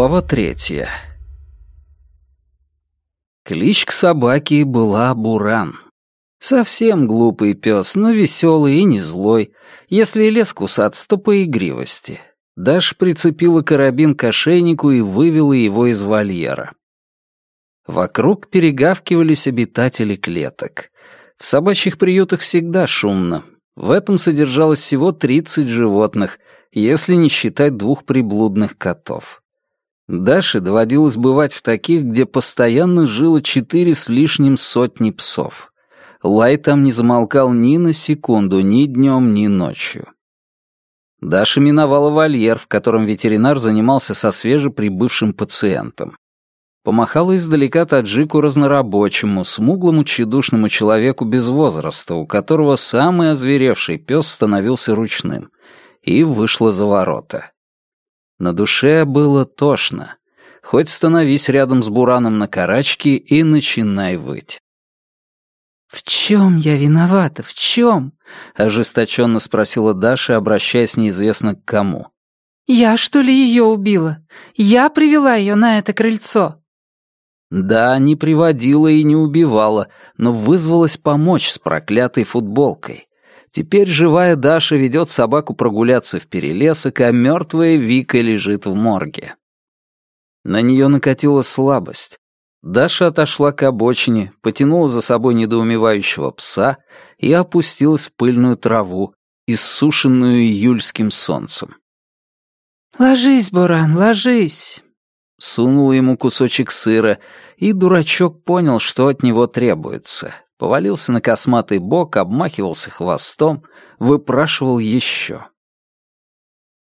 Глава третья. Кличка собаки была Буран. Совсем глупый пес, но веселый и не злой. Если и лез кусаться, то по игривости. Даша прицепила карабин к ошейнику и вывела его из вольера. Вокруг перегавкивались обитатели клеток. В собачьих приютах всегда шумно. В этом содержалось всего 30 животных, если не считать двух приблудных котов. Даше доводилось бывать в таких, где постоянно жило четыре с лишним сотни псов. Лай там не замолкал ни на секунду, ни днем, ни ночью. Даша миновала вольер, в котором ветеринар занимался со свежеприбывшим пациентом. Помахала издалека таджику разнорабочему, смуглому тщедушному человеку без возраста, у которого самый озверевший пес становился ручным, и вышла за ворота. На душе было тошно. Хоть становись рядом с Бураном на карачке и начинай выть. «В чем я виновата? В чем?» — ожесточенно спросила Даша, обращаясь неизвестно к кому. «Я, что ли, ее убила? Я привела ее на это крыльцо?» Да, не приводила и не убивала, но вызвалась помочь с проклятой футболкой. Теперь живая Даша ведет собаку прогуляться в перелесок, а мертвая Вика лежит в морге. На нее накатила слабость. Даша отошла к обочине, потянула за собой недоумевающего пса и опустилась в пыльную траву, иссушенную июльским солнцем. «Ложись, Буран, ложись!» Сунула ему кусочек сыра, и дурачок понял, что от него требуется повалился на косматый бок, обмахивался хвостом, выпрашивал еще.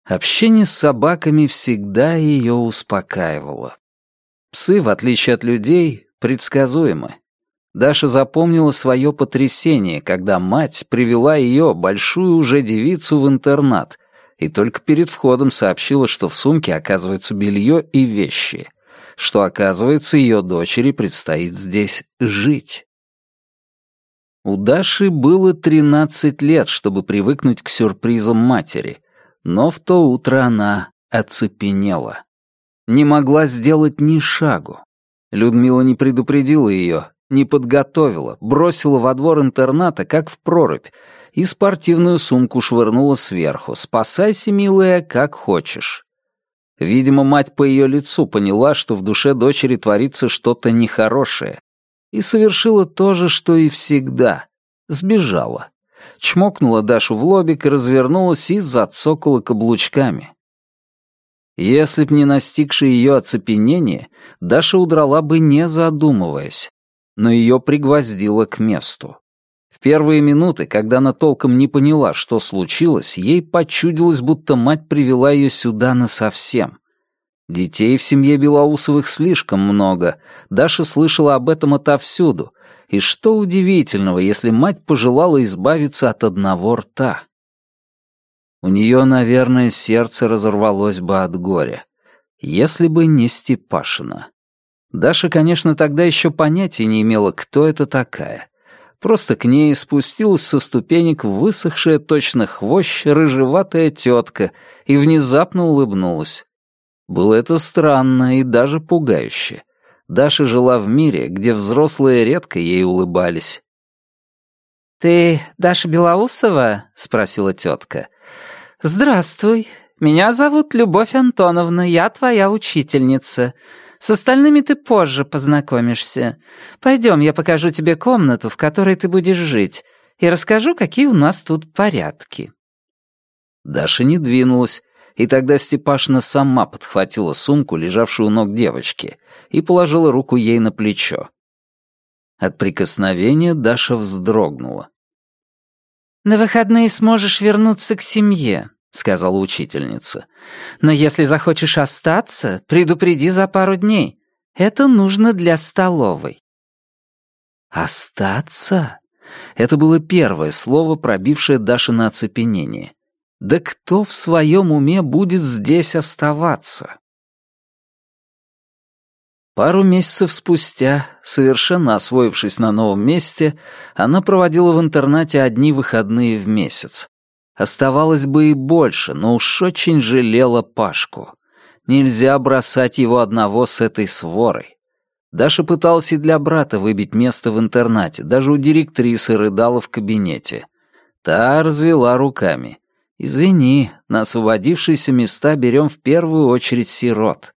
Общение с собаками всегда ее успокаивало. Псы, в отличие от людей, предсказуемы. Даша запомнила свое потрясение, когда мать привела ее, большую уже девицу, в интернат, и только перед входом сообщила, что в сумке оказывается белье и вещи, что, оказывается, ее дочери предстоит здесь жить. У Даши было 13 лет, чтобы привыкнуть к сюрпризам матери, но в то утро она оцепенела. Не могла сделать ни шагу. Людмила не предупредила ее, не подготовила, бросила во двор интерната, как в прорубь, и спортивную сумку швырнула сверху. «Спасайся, милая, как хочешь». Видимо, мать по ее лицу поняла, что в душе дочери творится что-то нехорошее, и совершила то же, что и всегда. Сбежала. Чмокнула Дашу в лобик и развернулась и зацокала каблучками. Если б не настигшее ее оцепенение, Даша удрала бы не задумываясь, но ее пригвоздило к месту. В первые минуты, когда она толком не поняла, что случилось, ей почудилось, будто мать привела ее сюда насовсем. Детей в семье Белоусовых слишком много. Даша слышала об этом отовсюду. И что удивительного, если мать пожелала избавиться от одного рта? У нее, наверное, сердце разорвалось бы от горя. Если бы не Степашина. Даша, конечно, тогда еще понятия не имела, кто это такая. Просто к ней спустилась со ступенек высохшая точно хвощ рыжеватая тетка и внезапно улыбнулась. Было это странно и даже пугающе. Даша жила в мире, где взрослые редко ей улыбались. «Ты Даша Белоусова?» — спросила тетка. «Здравствуй. Меня зовут Любовь Антоновна, я твоя учительница. С остальными ты позже познакомишься. Пойдем, я покажу тебе комнату, в которой ты будешь жить, и расскажу, какие у нас тут порядки». Даша не двинулась, и тогда Степашина сама подхватила сумку, лежавшую у ног девочки, и положила руку ей на плечо. От прикосновения Даша вздрогнула. «На выходные сможешь вернуться к семье», — сказала учительница. «Но если захочешь остаться, предупреди за пару дней. Это нужно для столовой». «Остаться?» Это было первое слово, пробившее Даше на оцепенение. Да кто в своем уме будет здесь оставаться? Пару месяцев спустя, совершенно освоившись на новом месте, она проводила в интернате одни выходные в месяц. Оставалось бы и больше, но уж очень жалела Пашку. Нельзя бросать его одного с этой сворой. Даша пыталась и для брата выбить место в интернате, даже у директрисы рыдала в кабинете. Та развела руками. «Извини, на освободившиеся места берем в первую очередь сирот.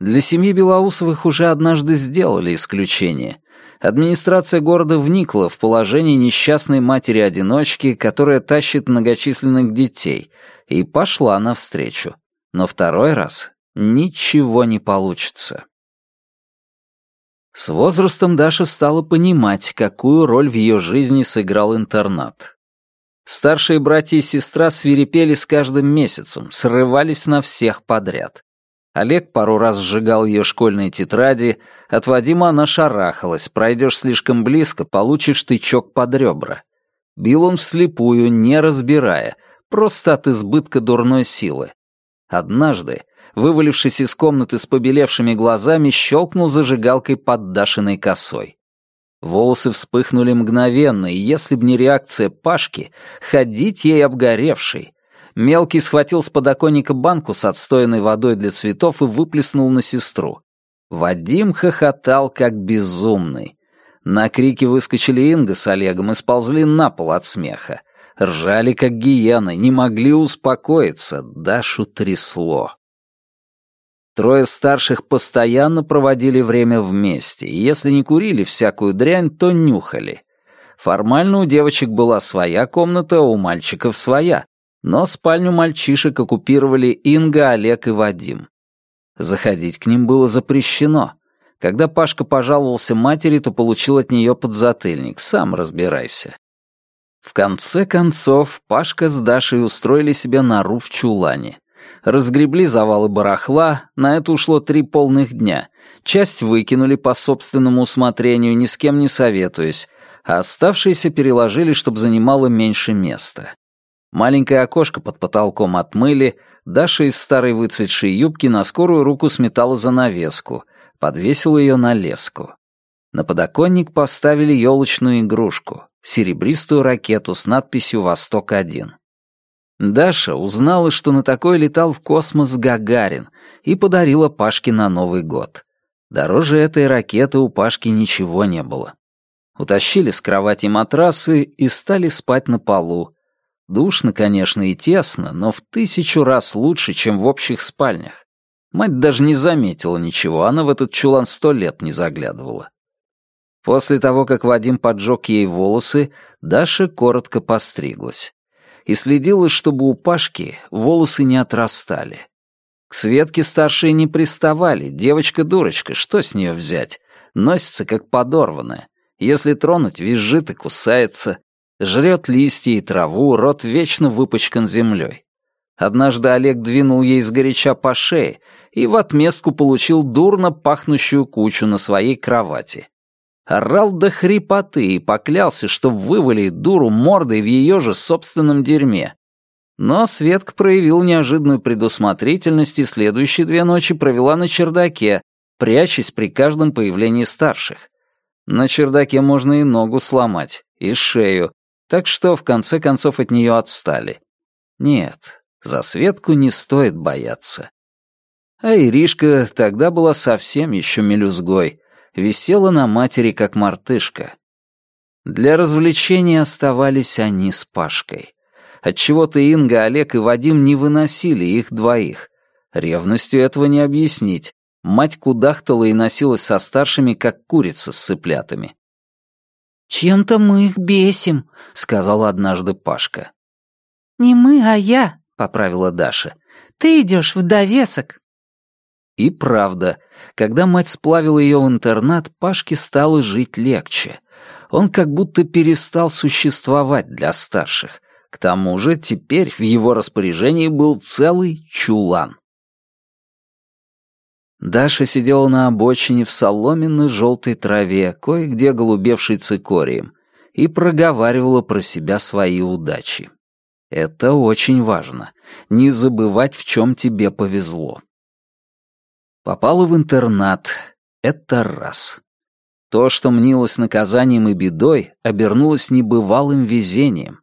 Для семьи Белоусовых уже однажды сделали исключение. Администрация города вникла в положение несчастной матери-одиночки, которая тащит многочисленных детей, и пошла навстречу. Но второй раз ничего не получится. С возрастом Даша стала понимать, какую роль в ее жизни сыграл интернат. Старшие братья и сестра свирепели с каждым месяцем, срывались на всех подряд. Олег пару раз сжигал ее школьные тетради, от Вадима она шарахалась, пройдешь слишком близко, получишь тычок под ребра. Бил он вслепую, не разбирая, просто от избытка дурной силы. Однажды, вывалившись из комнаты с побелевшими глазами, щелкнул зажигалкой под Дашиной косой. Волосы вспыхнули мгновенно, и если б не реакция Пашки, ходить ей обгоревшей. Мелкий схватил с подоконника банку с отстоянной водой для цветов и выплеснул на сестру. Вадим хохотал, как безумный. На крики выскочили Инга с Олегом и сползли на пол от смеха. Ржали, как гиены, не могли успокоиться, Дашу трясло. Трое старших постоянно проводили время вместе, и если не курили всякую дрянь, то нюхали. Формально у девочек была своя комната, а у мальчиков своя, но спальню мальчишек оккупировали Инга, Олег и Вадим. Заходить к ним было запрещено. Когда Пашка пожаловался матери, то получил от нее подзатыльник, сам разбирайся. В конце концов, Пашка с Дашей устроили себе нору в чулане — разгребли завалы барахла, на это ушло три полных дня. Часть выкинули по собственному усмотрению, ни с кем не советуясь, а оставшиеся переложили, чтобы занимало меньше места. Маленькое окошко под потолком отмыли, Даша из старой выцветшей юбки на скорую руку сметала занавеску, подвесила ее на леску. На подоконник поставили елочную игрушку, серебристую ракету с надписью «Восток-1». Даша узнала, что на такой летал в космос Гагарин и подарила Пашке на Новый год. Дороже этой ракеты у Пашки ничего не было. Утащили с кровати матрасы и стали спать на полу. Душно, конечно, и тесно, но в тысячу раз лучше, чем в общих спальнях. Мать даже не заметила ничего, она в этот чулан сто лет не заглядывала. После того, как Вадим поджег ей волосы, Даша коротко постриглась и следила, чтобы у Пашки волосы не отрастали. К Светке старшие не приставали, девочка-дурочка, что с нее взять? Носится как подорванная. Если тронуть, визжит и кусается. Жрет листья и траву, рот вечно выпачкан землей. Однажды Олег двинул ей сгоряча по шее и в отместку получил дурно пахнущую кучу на своей кровати орал до хрипоты и поклялся, что вывалит дуру мордой в ее же собственном дерьме. Но Светка проявил неожиданную предусмотрительность и следующие две ночи провела на чердаке, прячась при каждом появлении старших. На чердаке можно и ногу сломать, и шею, так что в конце концов от нее отстали. Нет, за Светку не стоит бояться. А Иришка тогда была совсем еще мелюзгой, висела на матери, как мартышка. Для развлечения оставались они с Пашкой. Отчего-то Инга, Олег и Вадим не выносили их двоих. Ревностью этого не объяснить. Мать кудахтала и носилась со старшими, как курица с цыплятами. «Чем-то мы их бесим», — сказала однажды Пашка. «Не мы, а я», — поправила Даша. «Ты идешь в довесок». И правда, когда мать сплавила ее в интернат, Пашке стало жить легче. Он как будто перестал существовать для старших. К тому же теперь в его распоряжении был целый чулан. Даша сидела на обочине в соломенной желтой траве, кое-где голубевшей цикорием, и проговаривала про себя свои удачи. Это очень важно. Не забывать, в чем тебе повезло. Попала в интернат — это раз. То, что мнилось наказанием и бедой, обернулось небывалым везением.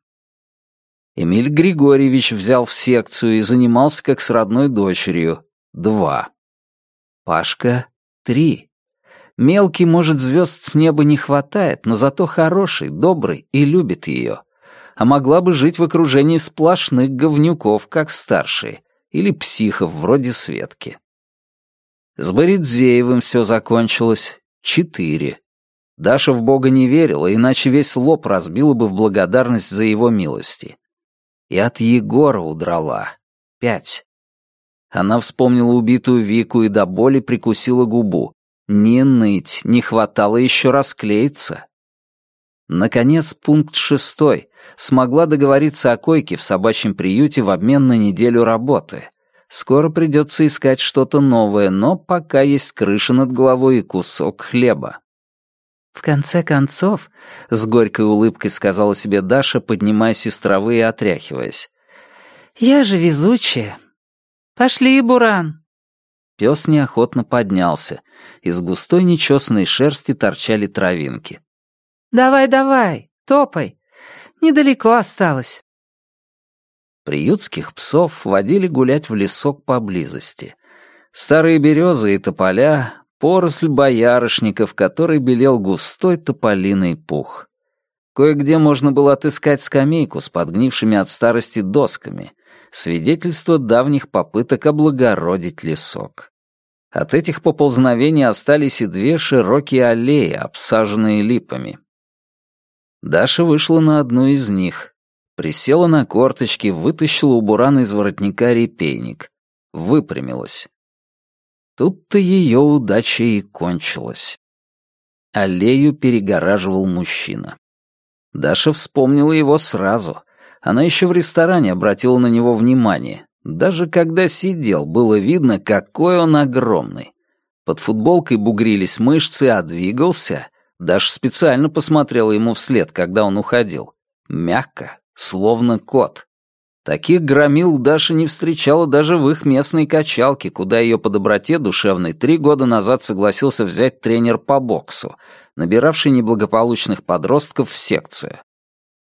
Эмиль Григорьевич взял в секцию и занимался как с родной дочерью. два. Пашка — три. Мелкий, может, звезд с неба не хватает, но зато хороший, добрый и любит ее. А могла бы жить в окружении сплошных говнюков, как старшие, или психов вроде Светки. С Боридзеевым все закончилось. Четыре. Даша в Бога не верила, иначе весь лоб разбила бы в благодарность за его милости. И от Егора удрала. Пять. Она вспомнила убитую Вику и до боли прикусила губу. Не ныть, не хватало еще расклеиться. Наконец, пункт шестой. Смогла договориться о койке в собачьем приюте в обмен на неделю работы. Скоро придется искать что-то новое, но пока есть крыша над головой и кусок хлеба. «В конце концов», — с горькой улыбкой сказала себе Даша, поднимая сестровые и отряхиваясь, «я же везучая. Пошли, Буран». Пес неохотно поднялся. Из густой нечесанной шерсти торчали травинки. «Давай, давай, топай. Недалеко осталось». Приютских псов водили гулять в лесок поблизости. Старые березы и тополя, поросль боярышников, который белел густой тополиный пух. Кое-где можно было отыскать скамейку с подгнившими от старости досками, свидетельство давних попыток облагородить лесок. От этих поползновений остались и две широкие аллеи, обсаженные липами. Даша вышла на одну из них, присела на корточки, вытащила у Бурана из воротника репейник, выпрямилась. Тут-то ее удача и кончилась. Аллею перегораживал мужчина. Даша вспомнила его сразу. Она еще в ресторане обратила на него внимание. Даже когда сидел, было видно, какой он огромный. Под футболкой бугрились мышцы, а двигался. Даша специально посмотрела ему вслед, когда он уходил. Мягко, словно кот. Таких громил Даша не встречала даже в их местной качалке, куда ее по доброте душевной три года назад согласился взять тренер по боксу, набиравший неблагополучных подростков в секцию.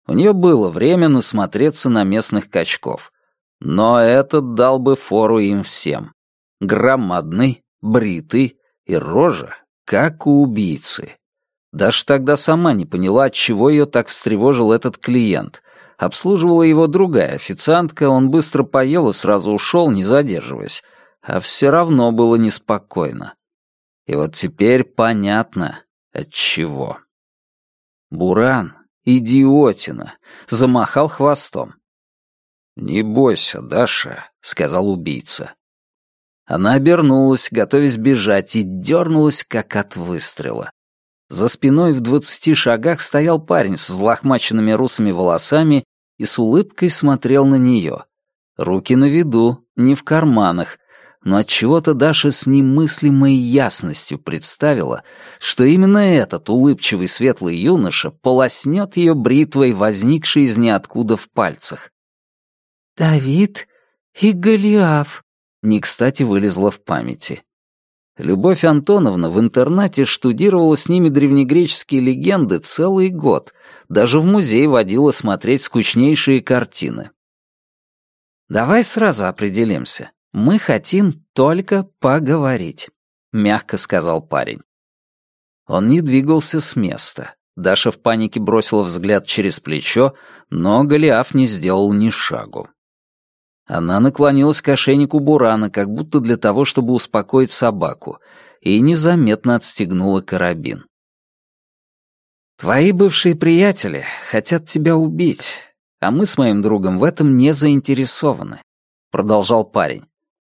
У нее было время насмотреться на местных качков. Но этот дал бы фору им всем. Громадный, бритый и рожа, как у убийцы. Даже тогда сама не поняла, от чего ее так встревожил этот клиент, Обслуживала его другая официантка, он быстро поел и сразу ушел, не задерживаясь. А все равно было неспокойно. И вот теперь понятно, от чего. Буран, идиотина, замахал хвостом. «Не бойся, Даша», — сказал убийца. Она обернулась, готовясь бежать, и дернулась, как от выстрела. За спиной в двадцати шагах стоял парень с взлохмаченными русыми волосами и с улыбкой смотрел на нее. Руки на виду, не в карманах, но от чего то Даша с немыслимой ясностью представила, что именно этот улыбчивый светлый юноша полоснет ее бритвой, возникшей из ниоткуда в пальцах. «Давид и Голиаф», — не кстати вылезла в памяти. Любовь Антоновна в интернате штудировала с ними древнегреческие легенды целый год, даже в музей водила смотреть скучнейшие картины. «Давай сразу определимся. Мы хотим только поговорить», — мягко сказал парень. Он не двигался с места. Даша в панике бросила взгляд через плечо, но Голиаф не сделал ни шагу. Она наклонилась к ошейнику Бурана, как будто для того, чтобы успокоить собаку, и незаметно отстегнула карабин. «Твои бывшие приятели хотят тебя убить, а мы с моим другом в этом не заинтересованы», — продолжал парень.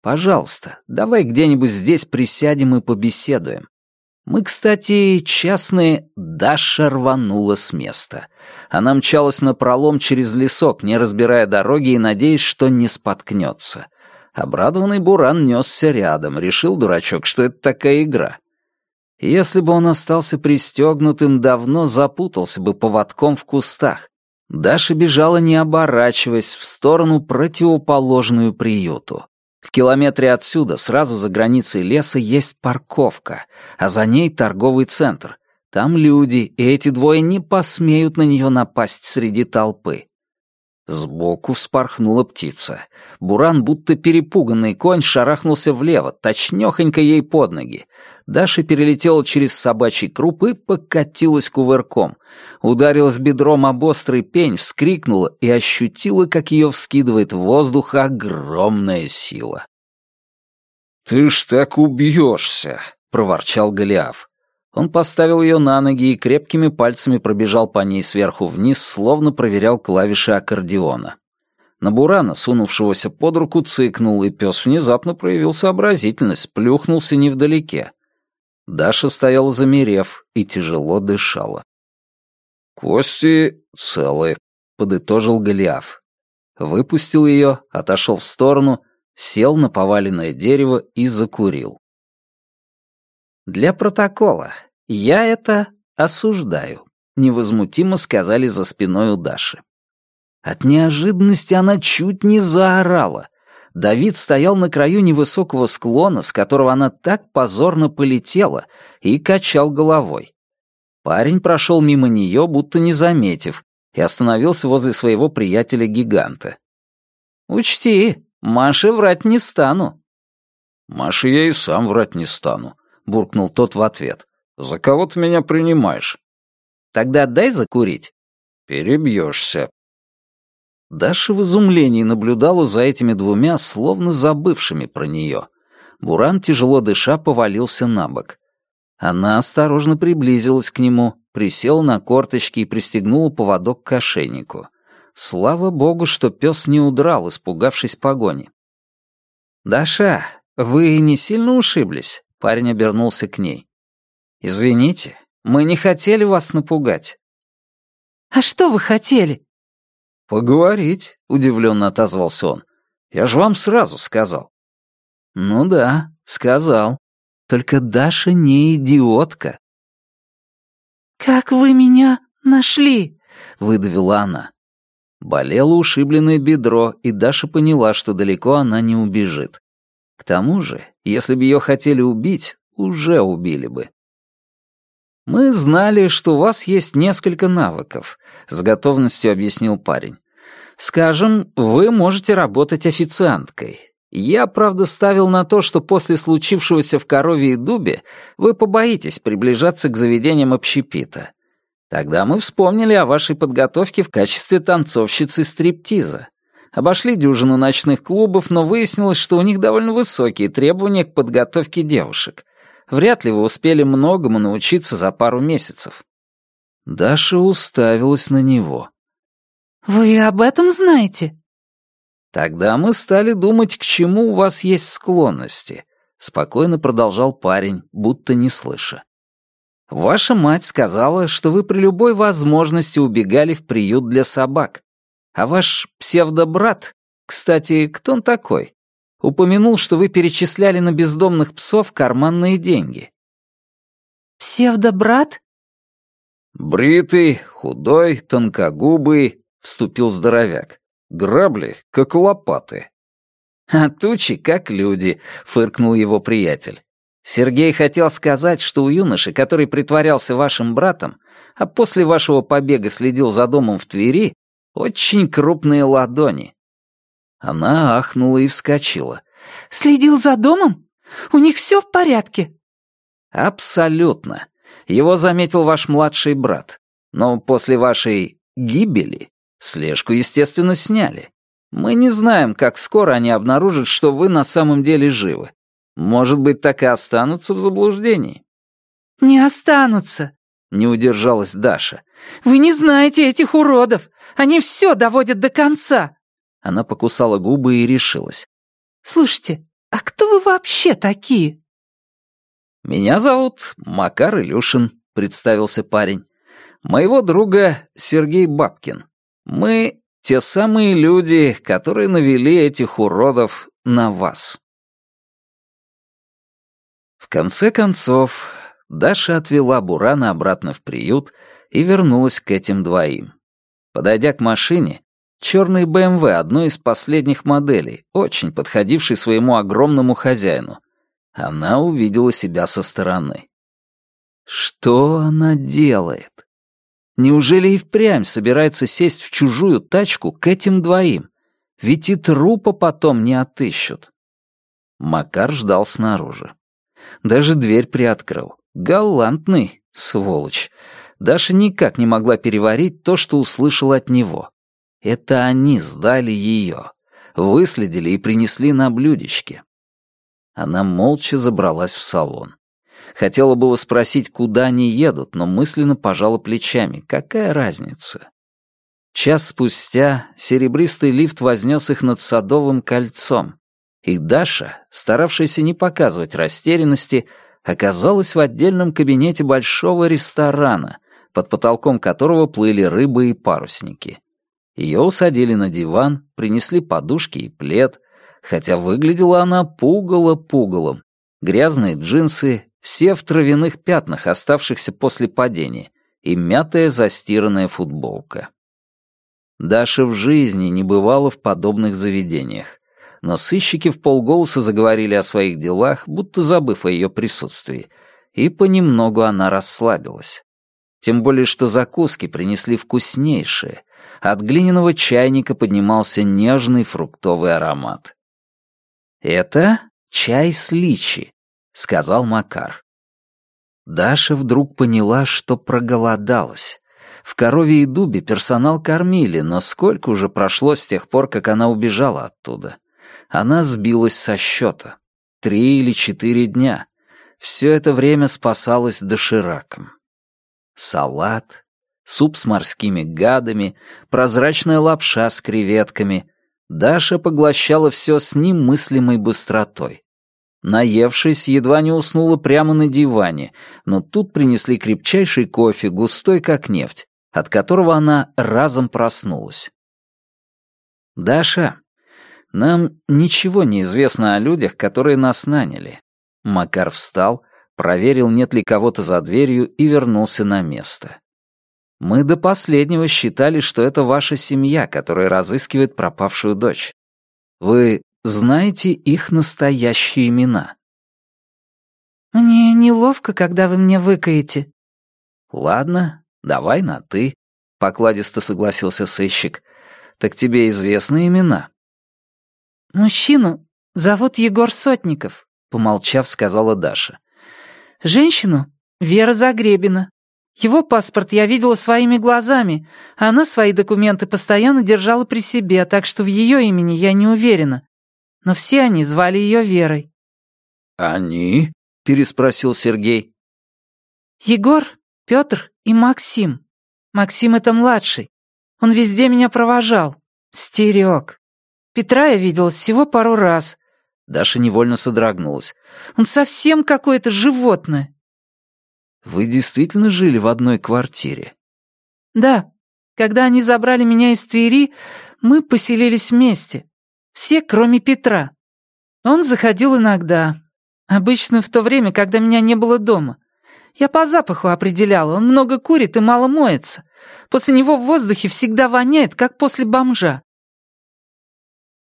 «Пожалуйста, давай где-нибудь здесь присядем и побеседуем. Мы, кстати, частные...» Даша рванула с места. Она мчалась на пролом через лесок, не разбирая дороги и надеясь, что не споткнется. Обрадованный Буран несся рядом, решил дурачок, что это такая игра. Если бы он остался пристегнутым, давно запутался бы поводком в кустах. Даша бежала, не оборачиваясь, в сторону противоположную приюту. В километре отсюда, сразу за границей леса, есть парковка, а за ней торговый центр. Там люди, и эти двое не посмеют на нее напасть среди толпы. Сбоку вспорхнула птица. Буран, будто перепуганный конь, шарахнулся влево, точнёхонько ей под ноги. Даша перелетела через собачий круп и покатилась кувырком. Ударилась бедром об острый пень, вскрикнула и ощутила, как ее вскидывает в воздух огромная сила. «Ты ж так убьешься!» — проворчал Голиаф. Он поставил ее на ноги и крепкими пальцами пробежал по ней сверху вниз, словно проверял клавиши аккордеона. На Бурана, сунувшегося под руку, цыкнул, и пес внезапно проявил сообразительность, плюхнулся невдалеке. Даша стояла замерев и тяжело дышала. «Кости целы», — подытожил Голиаф. Выпустил ее, отошел в сторону, сел на поваленное дерево и закурил. Для протокола «Я это осуждаю», — невозмутимо сказали за спиной у Даши. От неожиданности она чуть не заорала. Давид стоял на краю невысокого склона, с которого она так позорно полетела, и качал головой. Парень прошел мимо нее, будто не заметив, и остановился возле своего приятеля-гиганта. «Учти, Маше врать не стану». «Маше я и сам врать не стану», — буркнул тот в ответ. «За кого ты меня принимаешь?» «Тогда дай закурить». «Перебьешься». Даша в изумлении наблюдала за этими двумя, словно забывшими про нее. Буран, тяжело дыша, повалился на бок. Она осторожно приблизилась к нему, присела на корточки и пристегнула поводок к ошейнику. Слава богу, что пес не удрал, испугавшись погони. «Даша, вы не сильно ушиблись?» Парень обернулся к ней. «Извините, мы не хотели вас напугать». «А что вы хотели?» «Поговорить», — удивленно отозвался он. «Я же вам сразу сказал». «Ну да, сказал. Только Даша не идиотка». «Как вы меня нашли?» — выдавила она. Болело ушибленное бедро, и Даша поняла, что далеко она не убежит. К тому же, если бы ее хотели убить, уже убили бы. «Мы знали, что у вас есть несколько навыков», — с готовностью объяснил парень. «Скажем, вы можете работать официанткой. Я, правда, ставил на то, что после случившегося в Корове и Дубе вы побоитесь приближаться к заведениям общепита. Тогда мы вспомнили о вашей подготовке в качестве танцовщицы стриптиза. Обошли дюжину ночных клубов, но выяснилось, что у них довольно высокие требования к подготовке девушек — Вряд ли вы успели многому научиться за пару месяцев». Даша уставилась на него. «Вы об этом знаете?» «Тогда мы стали думать, к чему у вас есть склонности», — спокойно продолжал парень, будто не слыша. «Ваша мать сказала, что вы при любой возможности убегали в приют для собак. А ваш псевдобрат, кстати, кто он такой? Упомянул, что вы перечисляли на бездомных псов карманные деньги. «Псевдобрат?» «Бритый, худой, тонкогубый», — вступил здоровяк. «Грабли, как лопаты». «А тучи, как люди», — фыркнул его приятель. «Сергей хотел сказать, что у юноши, который притворялся вашим братом, а после вашего побега следил за домом в Твери, очень крупные ладони. Она ахнула и вскочила. «Следил за домом? У них все в порядке?» «Абсолютно. Его заметил ваш младший брат. Но после вашей гибели слежку, естественно, сняли. Мы не знаем, как скоро они обнаружат, что вы на самом деле живы. Может быть, так и останутся в заблуждении». «Не останутся», — не удержалась Даша. «Вы не знаете этих уродов. Они все доводят до конца». Она покусала губы и решилась. «Слушайте, а кто вы вообще такие?» «Меня зовут Макар Илюшин», — представился парень. «Моего друга Сергей Бабкин. Мы те самые люди, которые навели этих уродов на вас». В конце концов, Даша отвела Бурана обратно в приют и вернулась к этим двоим. Подойдя к машине, Черный БМВ одной из последних моделей, очень подходивший своему огромному хозяину. Она увидела себя со стороны. Что она делает? Неужели и впрямь собирается сесть в чужую тачку к этим двоим? Ведь и трупа потом не отыщут. Макар ждал снаружи. Даже дверь приоткрыл. Галантный, сволочь. Даша никак не могла переварить то, что услышала от него. Это они сдали ее. Выследили и принесли на блюдечке. Она молча забралась в салон. Хотела было спросить, куда они едут, но мысленно пожала плечами. Какая разница? Час спустя серебристый лифт вознес их над Садовым кольцом, и Даша, старавшаяся не показывать растерянности, оказалась в отдельном кабинете большого ресторана, под потолком которого плыли рыбы и парусники. Ее усадили на диван, принесли подушки и плед, хотя выглядела она пугало-пугалом. Грязные джинсы, все в травяных пятнах, оставшихся после падения, и мятая застиранная футболка. Даша в жизни не бывала в подобных заведениях, но сыщики в полголоса заговорили о своих делах, будто забыв о ее присутствии, и понемногу она расслабилась. Тем более, что закуски принесли вкуснейшие, от глиняного чайника поднимался нежный фруктовый аромат. «Это чай с личи», — сказал Макар. Даша вдруг поняла, что проголодалась. В корове и дубе персонал кормили, но сколько уже прошло с тех пор, как она убежала оттуда. Она сбилась со счета. Три или четыре дня. Все это время спасалась дошираком. Салат, суп с морскими гадами, прозрачная лапша с креветками. Даша поглощала все с немыслимой быстротой. Наевшись, едва не уснула прямо на диване, но тут принесли крепчайший кофе, густой как нефть, от которого она разом проснулась. «Даша, нам ничего не известно о людях, которые нас наняли». Макар встал, проверил, нет ли кого-то за дверью и вернулся на место. Мы до последнего считали, что это ваша семья, которая разыскивает пропавшую дочь. Вы знаете их настоящие имена?» «Мне неловко, когда вы мне выкаете». «Ладно, давай на «ты», — покладисто согласился сыщик. «Так тебе известны имена?» «Мужчину зовут Егор Сотников», — помолчав, сказала Даша. «Женщину — Вера Загребина. Его паспорт я видела своими глазами, а она свои документы постоянно держала при себе, так что в ее имени я не уверена. Но все они звали ее Верой». «Они?» — переспросил Сергей. «Егор, Петр и Максим. Максим — это младший. Он везде меня провожал. Стерег. Петра я видела всего пару раз». Даша невольно содрогнулась. «Он совсем какое-то животное. Вы действительно жили в одной квартире? Да. Когда они забрали меня из Твери, мы поселились вместе. Все, кроме Петра. Он заходил иногда. Обычно в то время, когда меня не было дома. Я по запаху определяла, он много курит и мало моется. После него в воздухе всегда воняет, как после бомжа.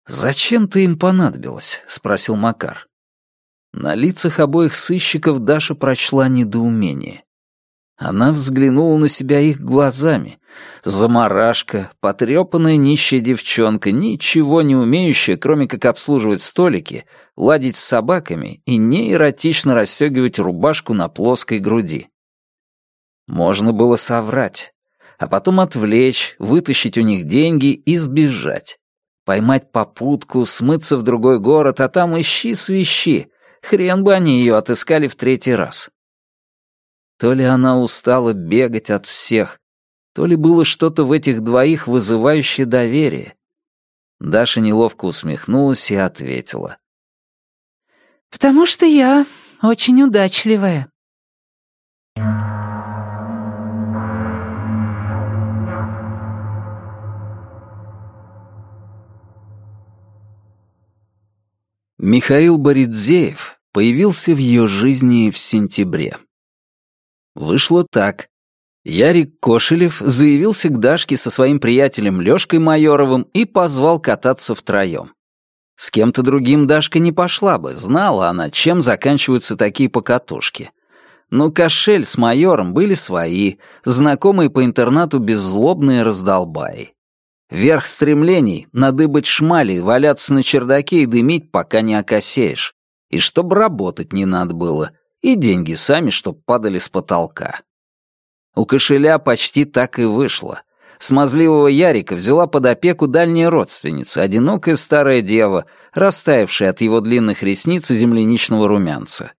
«Зачем ты им понадобилась?» — спросил Макар. На лицах обоих сыщиков Даша прочла недоумение. Она взглянула на себя их глазами. Замарашка, потрепанная нищая девчонка, ничего не умеющая, кроме как обслуживать столики, ладить с собаками и неэротично расстегивать рубашку на плоской груди. Можно было соврать, а потом отвлечь, вытащить у них деньги и сбежать. Поймать попутку, смыться в другой город, а там ищи свищи, Хрен бы они ее отыскали в третий раз. То ли она устала бегать от всех, то ли было что-то в этих двоих, вызывающее доверие. Даша неловко усмехнулась и ответила. «Потому что я очень удачливая». Михаил Боридзеев появился в ее жизни в сентябре. Вышло так. Ярик Кошелев заявился к Дашке со своим приятелем Лёшкой Майоровым и позвал кататься втроём. С кем-то другим Дашка не пошла бы, знала она, чем заканчиваются такие покатушки. Но кошель с майором были свои, знакомые по интернату беззлобные раздолбаи. Верх стремлений — надыбать шмали, валяться на чердаке и дымить, пока не окосеешь. И чтобы работать не надо было, и деньги сами, чтоб падали с потолка. У кошеля почти так и вышло. Смазливого Ярика взяла под опеку дальняя родственница, одинокая старая дева, растаявшая от его длинных ресниц и земляничного румянца.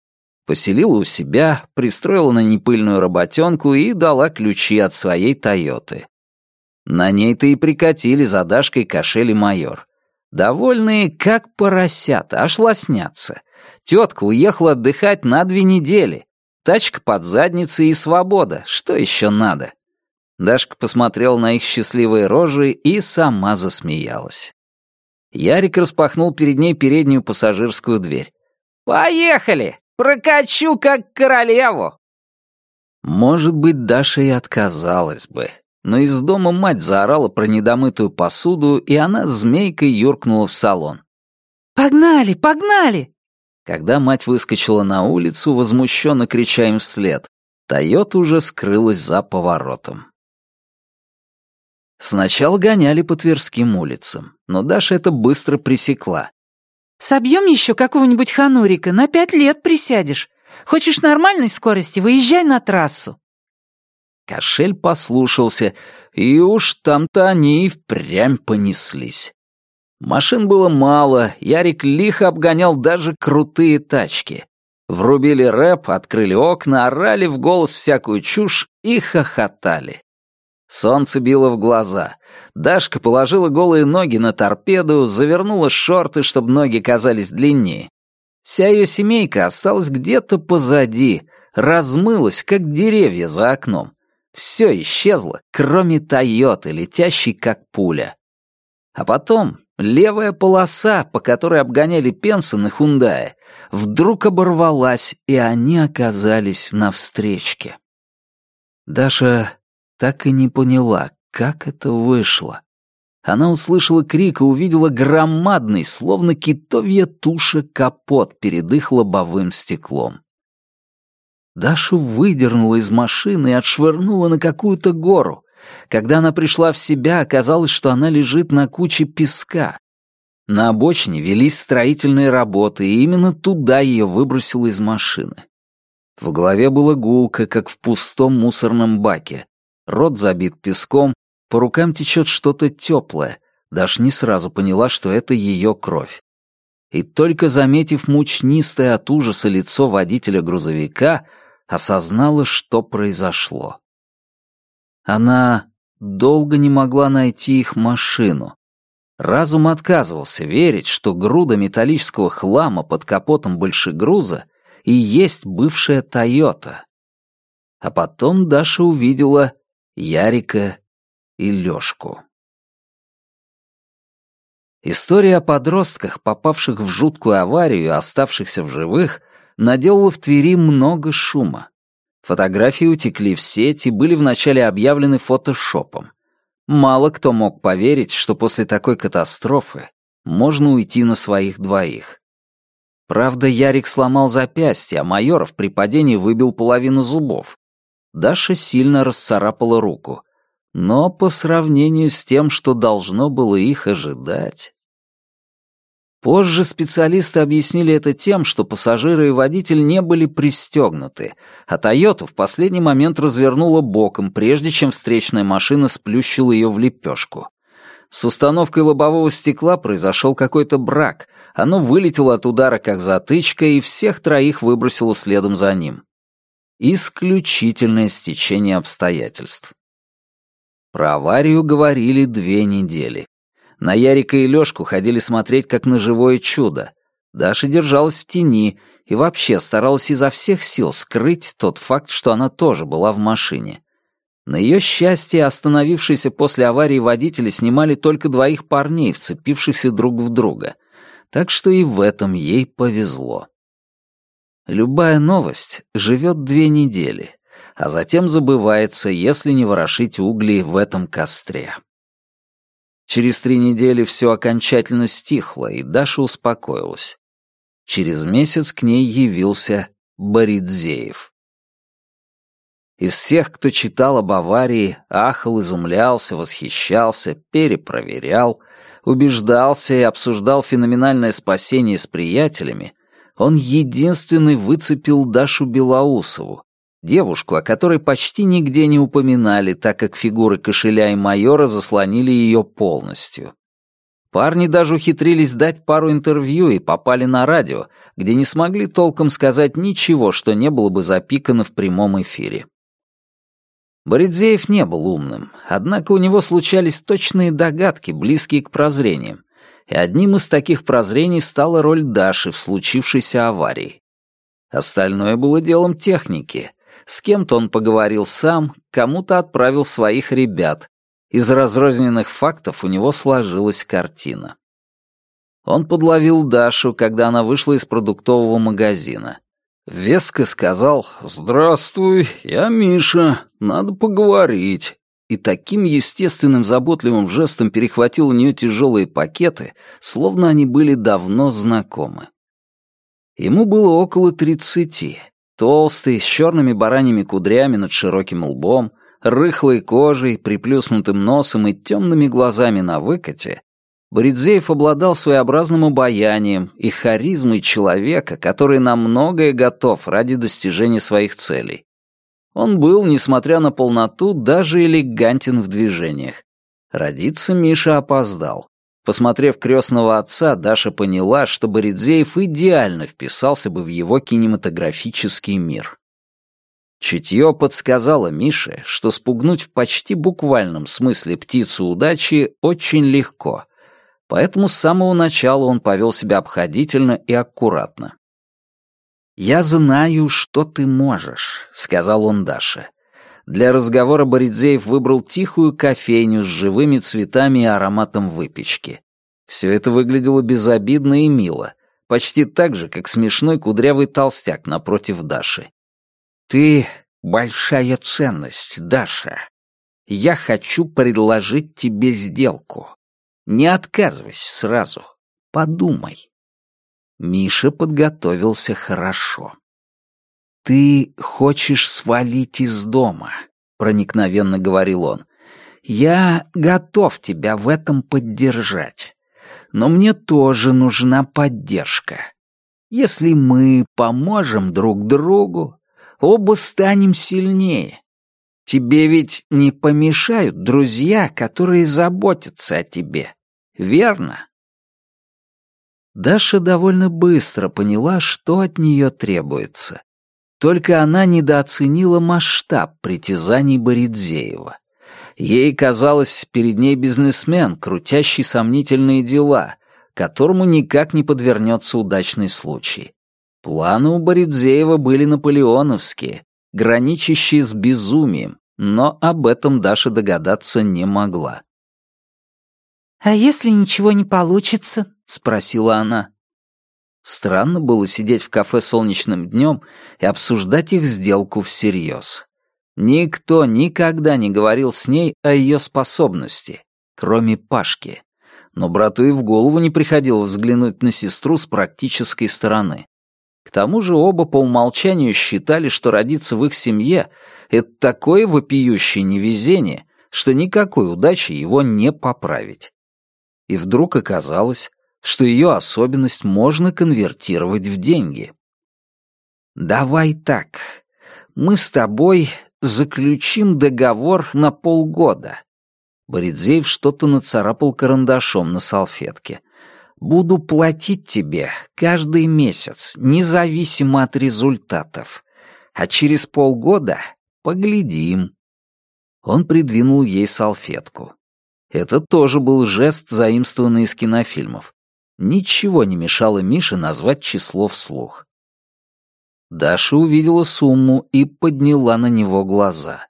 Поселила у себя, пристроила на непыльную работенку и дала ключи от своей «Тойоты». На ней-то и прикатили за Дашкой кошель и майор. Довольные, как поросята, аж лоснятся. Тетка уехала отдыхать на две недели. Тачка под задницей и свобода. Что еще надо? Дашка посмотрел на их счастливые рожи и сама засмеялась. Ярик распахнул перед ней переднюю пассажирскую дверь. «Поехали! Прокачу как королеву!» Может быть, Даша и отказалась бы, но из дома мать заорала про недомытую посуду, и она змейкой юркнула в салон. «Погнали, погнали!» Когда мать выскочила на улицу, возмущенно крича им вслед, Тойота уже скрылась за поворотом. Сначала гоняли по Тверским улицам, но Даша это быстро пресекла. «Собьем еще какого-нибудь ханурика, на пять лет присядешь. Хочешь нормальной скорости, выезжай на трассу». Кошель послушался, и уж там-то они и впрямь понеслись. Машин было мало, Ярик лихо обгонял даже крутые тачки. Врубили рэп, открыли окна, орали в голос всякую чушь и хохотали. Солнце било в глаза. Дашка положила голые ноги на торпеду, завернула шорты, чтобы ноги казались длиннее. Вся ее семейка осталась где-то позади, размылась, как деревья за окном. Все исчезло, кроме Тойоты, летящей как пуля. А потом левая полоса, по которой обгоняли Пенсон и Хундая, вдруг оборвалась, и они оказались на встречке. Даша так и не поняла, как это вышло. Она услышала крик и увидела громадный, словно китовья туша, капот перед их лобовым стеклом. Дашу выдернула из машины и отшвырнула на какую-то гору. Когда она пришла в себя, оказалось, что она лежит на куче песка. На обочине велись строительные работы, и именно туда ее выбросило из машины. В голове было гулко, как в пустом мусорном баке. Рот забит песком, по рукам течет что-то теплое. Даш не сразу поняла, что это ее кровь. И только заметив мучнистое от ужаса лицо водителя грузовика, осознала, что произошло. Она долго не могла найти их машину. Разум отказывался верить, что груда металлического хлама под капотом большегруза и есть бывшая «Тойота». А потом Даша увидела Ярика и Лёшку. История о подростках, попавших в жуткую аварию и оставшихся в живых, наделала в Твери много шума. Фотографии утекли в сеть и были вначале объявлены фотошопом. Мало кто мог поверить, что после такой катастрофы можно уйти на своих двоих. Правда, Ярик сломал запястье, а Майоров при падении выбил половину зубов. Даша сильно расцарапала руку. Но по сравнению с тем, что должно было их ожидать... Позже специалисты объяснили это тем, что пассажиры и водитель не были пристегнуты, а «Тойота» в последний момент развернула боком, прежде чем встречная машина сплющила ее в лепешку. С установкой лобового стекла произошел какой-то брак. Оно вылетело от удара как затычка, и всех троих выбросило следом за ним. Исключительное стечение обстоятельств. Про аварию говорили две недели. На Ярика и Лёшку ходили смотреть как на живое чудо. Даша держалась в тени и вообще старалась изо всех сил скрыть тот факт, что она тоже была в машине. На ее счастье, остановившиеся после аварии водители снимали только двоих парней, вцепившихся друг в друга. Так что и в этом ей повезло. Любая новость живет две недели, а затем забывается, если не ворошить угли в этом костре. Через три недели все окончательно стихло, и Даша успокоилась. Через месяц к ней явился Боридзеев. Из всех, кто читал об аварии, ахал, изумлялся, восхищался, перепроверял, убеждался и обсуждал феноменальное спасение с приятелями, он единственный выцепил Дашу Белоусову, девушку, о которой почти нигде не упоминали, так как фигуры кошеля и майора заслонили ее полностью. Парни даже ухитрились дать пару интервью и попали на радио, где не смогли толком сказать ничего, что не было бы запикано в прямом эфире. Боридзеев не был умным, однако у него случались точные догадки, близкие к прозрениям, и одним из таких прозрений стала роль Даши в случившейся аварии. Остальное было делом техники. С кем-то он поговорил сам, кому-то отправил своих ребят. Из разрозненных фактов у него сложилась картина. Он подловил Дашу, когда она вышла из продуктового магазина. Веско сказал «Здравствуй, я Миша, надо поговорить». И таким естественным заботливым жестом перехватил у нее тяжелые пакеты, словно они были давно знакомы. Ему было около тридцати. Толстый, с черными бараньими кудрями над широким лбом, рыхлой кожей, приплюснутым носом и темными глазами на выкате, Боридзеев обладал своеобразным обаянием и харизмой человека, который на многое готов ради достижения своих целей. Он был, несмотря на полноту, даже элегантен в движениях. Родиться Миша опоздал. Посмотрев крестного отца, Даша поняла, что Боридзеев идеально вписался бы в его кинематографический мир. Чутье подсказало Мише, что спугнуть в почти буквальном смысле птицу удачи очень легко — поэтому с самого начала он повел себя обходительно и аккуратно. «Я знаю, что ты можешь», — сказал он Даше. Для разговора Боридзеев выбрал тихую кофейню с живыми цветами и ароматом выпечки. Все это выглядело безобидно и мило, почти так же, как смешной кудрявый толстяк напротив Даши. «Ты большая ценность, Даша. Я хочу предложить тебе сделку. Не отказывайся сразу. Подумай. Миша подготовился хорошо. «Ты хочешь свалить из дома», — проникновенно говорил он. «Я готов тебя в этом поддержать. Но мне тоже нужна поддержка. Если мы поможем друг другу, оба станем сильнее. Тебе ведь не помешают друзья, которые заботятся о тебе, верно? Даша довольно быстро поняла, что от нее требуется. Только она недооценила масштаб притязаний Боридзеева. Ей казалось, перед ней бизнесмен, крутящий сомнительные дела, которому никак не подвернется удачный случай. Планы у Боридзеева были наполеоновские, граничащие с безумием, но об этом Даша догадаться не могла. «А если ничего не получится?» — спросила она. Странно было сидеть в кафе солнечным днем и обсуждать их сделку всерьез. Никто никогда не говорил с ней о ее способности, кроме Пашки. Но брату и в голову не приходило взглянуть на сестру с практической стороны. К тому же оба по умолчанию считали, что родиться в их семье — это такое вопиющее невезение, что никакой удачи его не поправить. И вдруг оказалось, что ее особенность можно конвертировать в деньги. «Давай так. Мы с тобой заключим договор на полгода». Боридзеев что-то нацарапал карандашом на салфетке. Буду платить тебе каждый месяц, независимо от результатов. А через полгода поглядим». Он придвинул ей салфетку. Это тоже был жест, заимствованный из кинофильмов. Ничего не мешало Мише назвать число вслух. Даша увидела сумму и подняла на него глаза.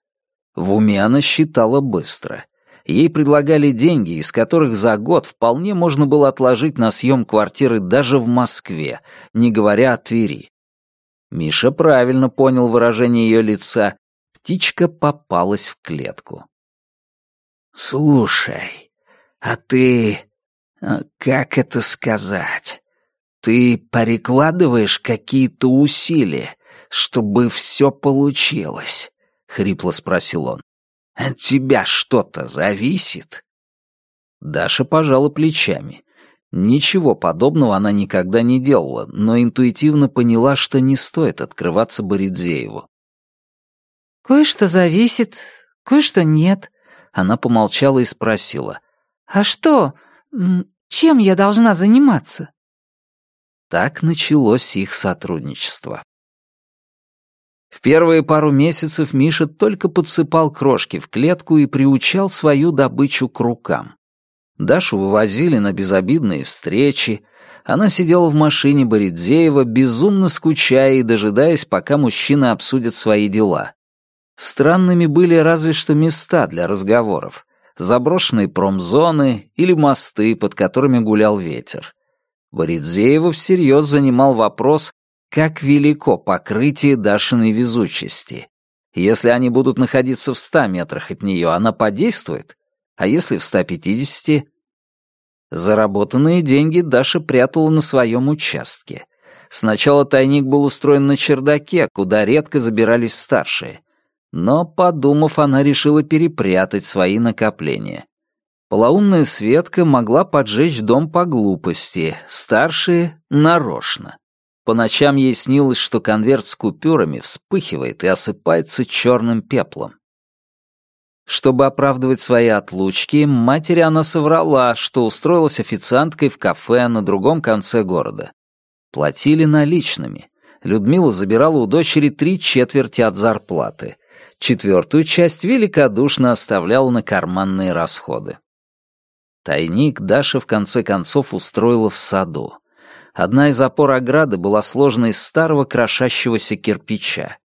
В уме она считала быстро. Ей предлагали деньги, из которых за год вполне можно было отложить на съем квартиры даже в Москве, не говоря о Твери. Миша правильно понял выражение ее лица. Птичка попалась в клетку. «Слушай, а ты... А как это сказать? Ты порекладываешь какие-то усилия, чтобы все получилось. — хрипло спросил он. «От тебя что-то зависит?» Даша пожала плечами. Ничего подобного она никогда не делала, но интуитивно поняла, что не стоит открываться Боридзееву. «Кое-что зависит, кое-что нет», — она помолчала и спросила. «А что? Чем я должна заниматься?» Так началось их сотрудничество. В первые пару месяцев Миша только подсыпал крошки в клетку и приучал свою добычу к рукам. Дашу вывозили на безобидные встречи. Она сидела в машине Боридзеева, безумно скучая и дожидаясь, пока мужчины обсудят свои дела. Странными были разве что места для разговоров. Заброшенные промзоны или мосты, под которыми гулял ветер. Боридзеева всерьез занимал вопрос, как велико покрытие Дашиной везучести. Если они будут находиться в ста метрах от нее, она подействует? А если в 150? Заработанные деньги Даша прятала на своем участке. Сначала тайник был устроен на чердаке, куда редко забирались старшие. Но, подумав, она решила перепрятать свои накопления. Полоумная Светка могла поджечь дом по глупости, старшие — нарочно. По ночам ей снилось, что конверт с купюрами вспыхивает и осыпается черным пеплом. Чтобы оправдывать свои отлучки, матери она соврала, что устроилась официанткой в кафе на другом конце города. Платили наличными. Людмила забирала у дочери три четверти от зарплаты. Четвертую часть великодушно оставляла на карманные расходы. Тайник Даша в конце концов устроила в саду. Одна из опор ограды была сложена из старого крошащегося кирпича.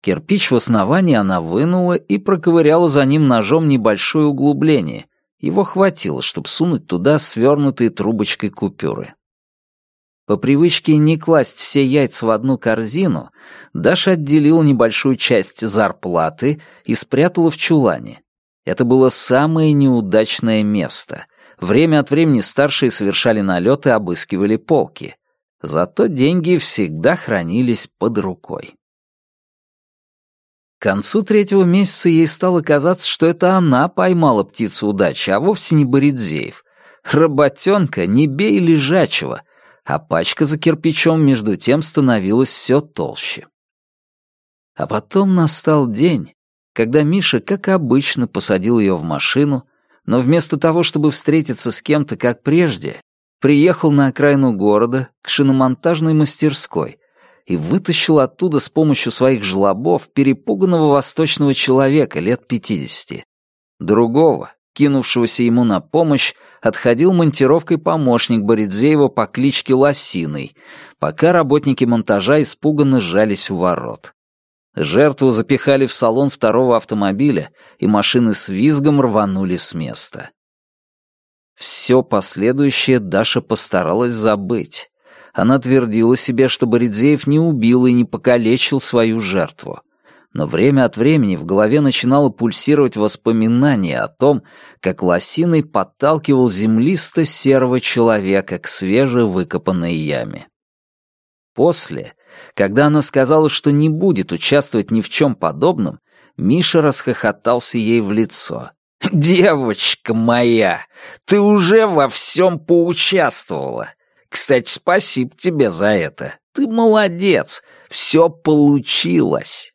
Кирпич в основании она вынула и проковыряла за ним ножом небольшое углубление. Его хватило, чтобы сунуть туда свернутые трубочкой купюры. По привычке не класть все яйца в одну корзину, Даша отделила небольшую часть зарплаты и спрятала в чулане. Это было самое неудачное место. Время от времени старшие совершали налеты обыскивали полки. Зато деньги всегда хранились под рукой. К концу третьего месяца ей стало казаться, что это она поймала птицу удачи, а вовсе не Боридзеев. Работенка, не бей лежачего, а пачка за кирпичом между тем становилась все толще. А потом настал день, когда Миша, как обычно, посадил ее в машину, но вместо того, чтобы встретиться с кем-то, как прежде, приехал на окраину города к шиномонтажной мастерской, и вытащил оттуда с помощью своих жлобов перепуганного восточного человека лет пятидесяти. Другого, кинувшегося ему на помощь, отходил монтировкой помощник Боридзеева по кличке Лосиный, пока работники монтажа испуганно сжались у ворот. Жертву запихали в салон второго автомобиля, и машины с визгом рванули с места. Все последующее Даша постаралась забыть. Она твердила себе, что Боридзеев не убил и не покалечил свою жертву. Но время от времени в голове начинало пульсировать воспоминание о том, как Лосиный подталкивал землисто-серого человека к свежевыкопанной яме. После, когда она сказала, что не будет участвовать ни в чем подобном, Миша расхохотался ей в лицо. «Девочка моя, ты уже во всем поучаствовала. Кстати, спасибо тебе за это. Ты молодец. Все получилось.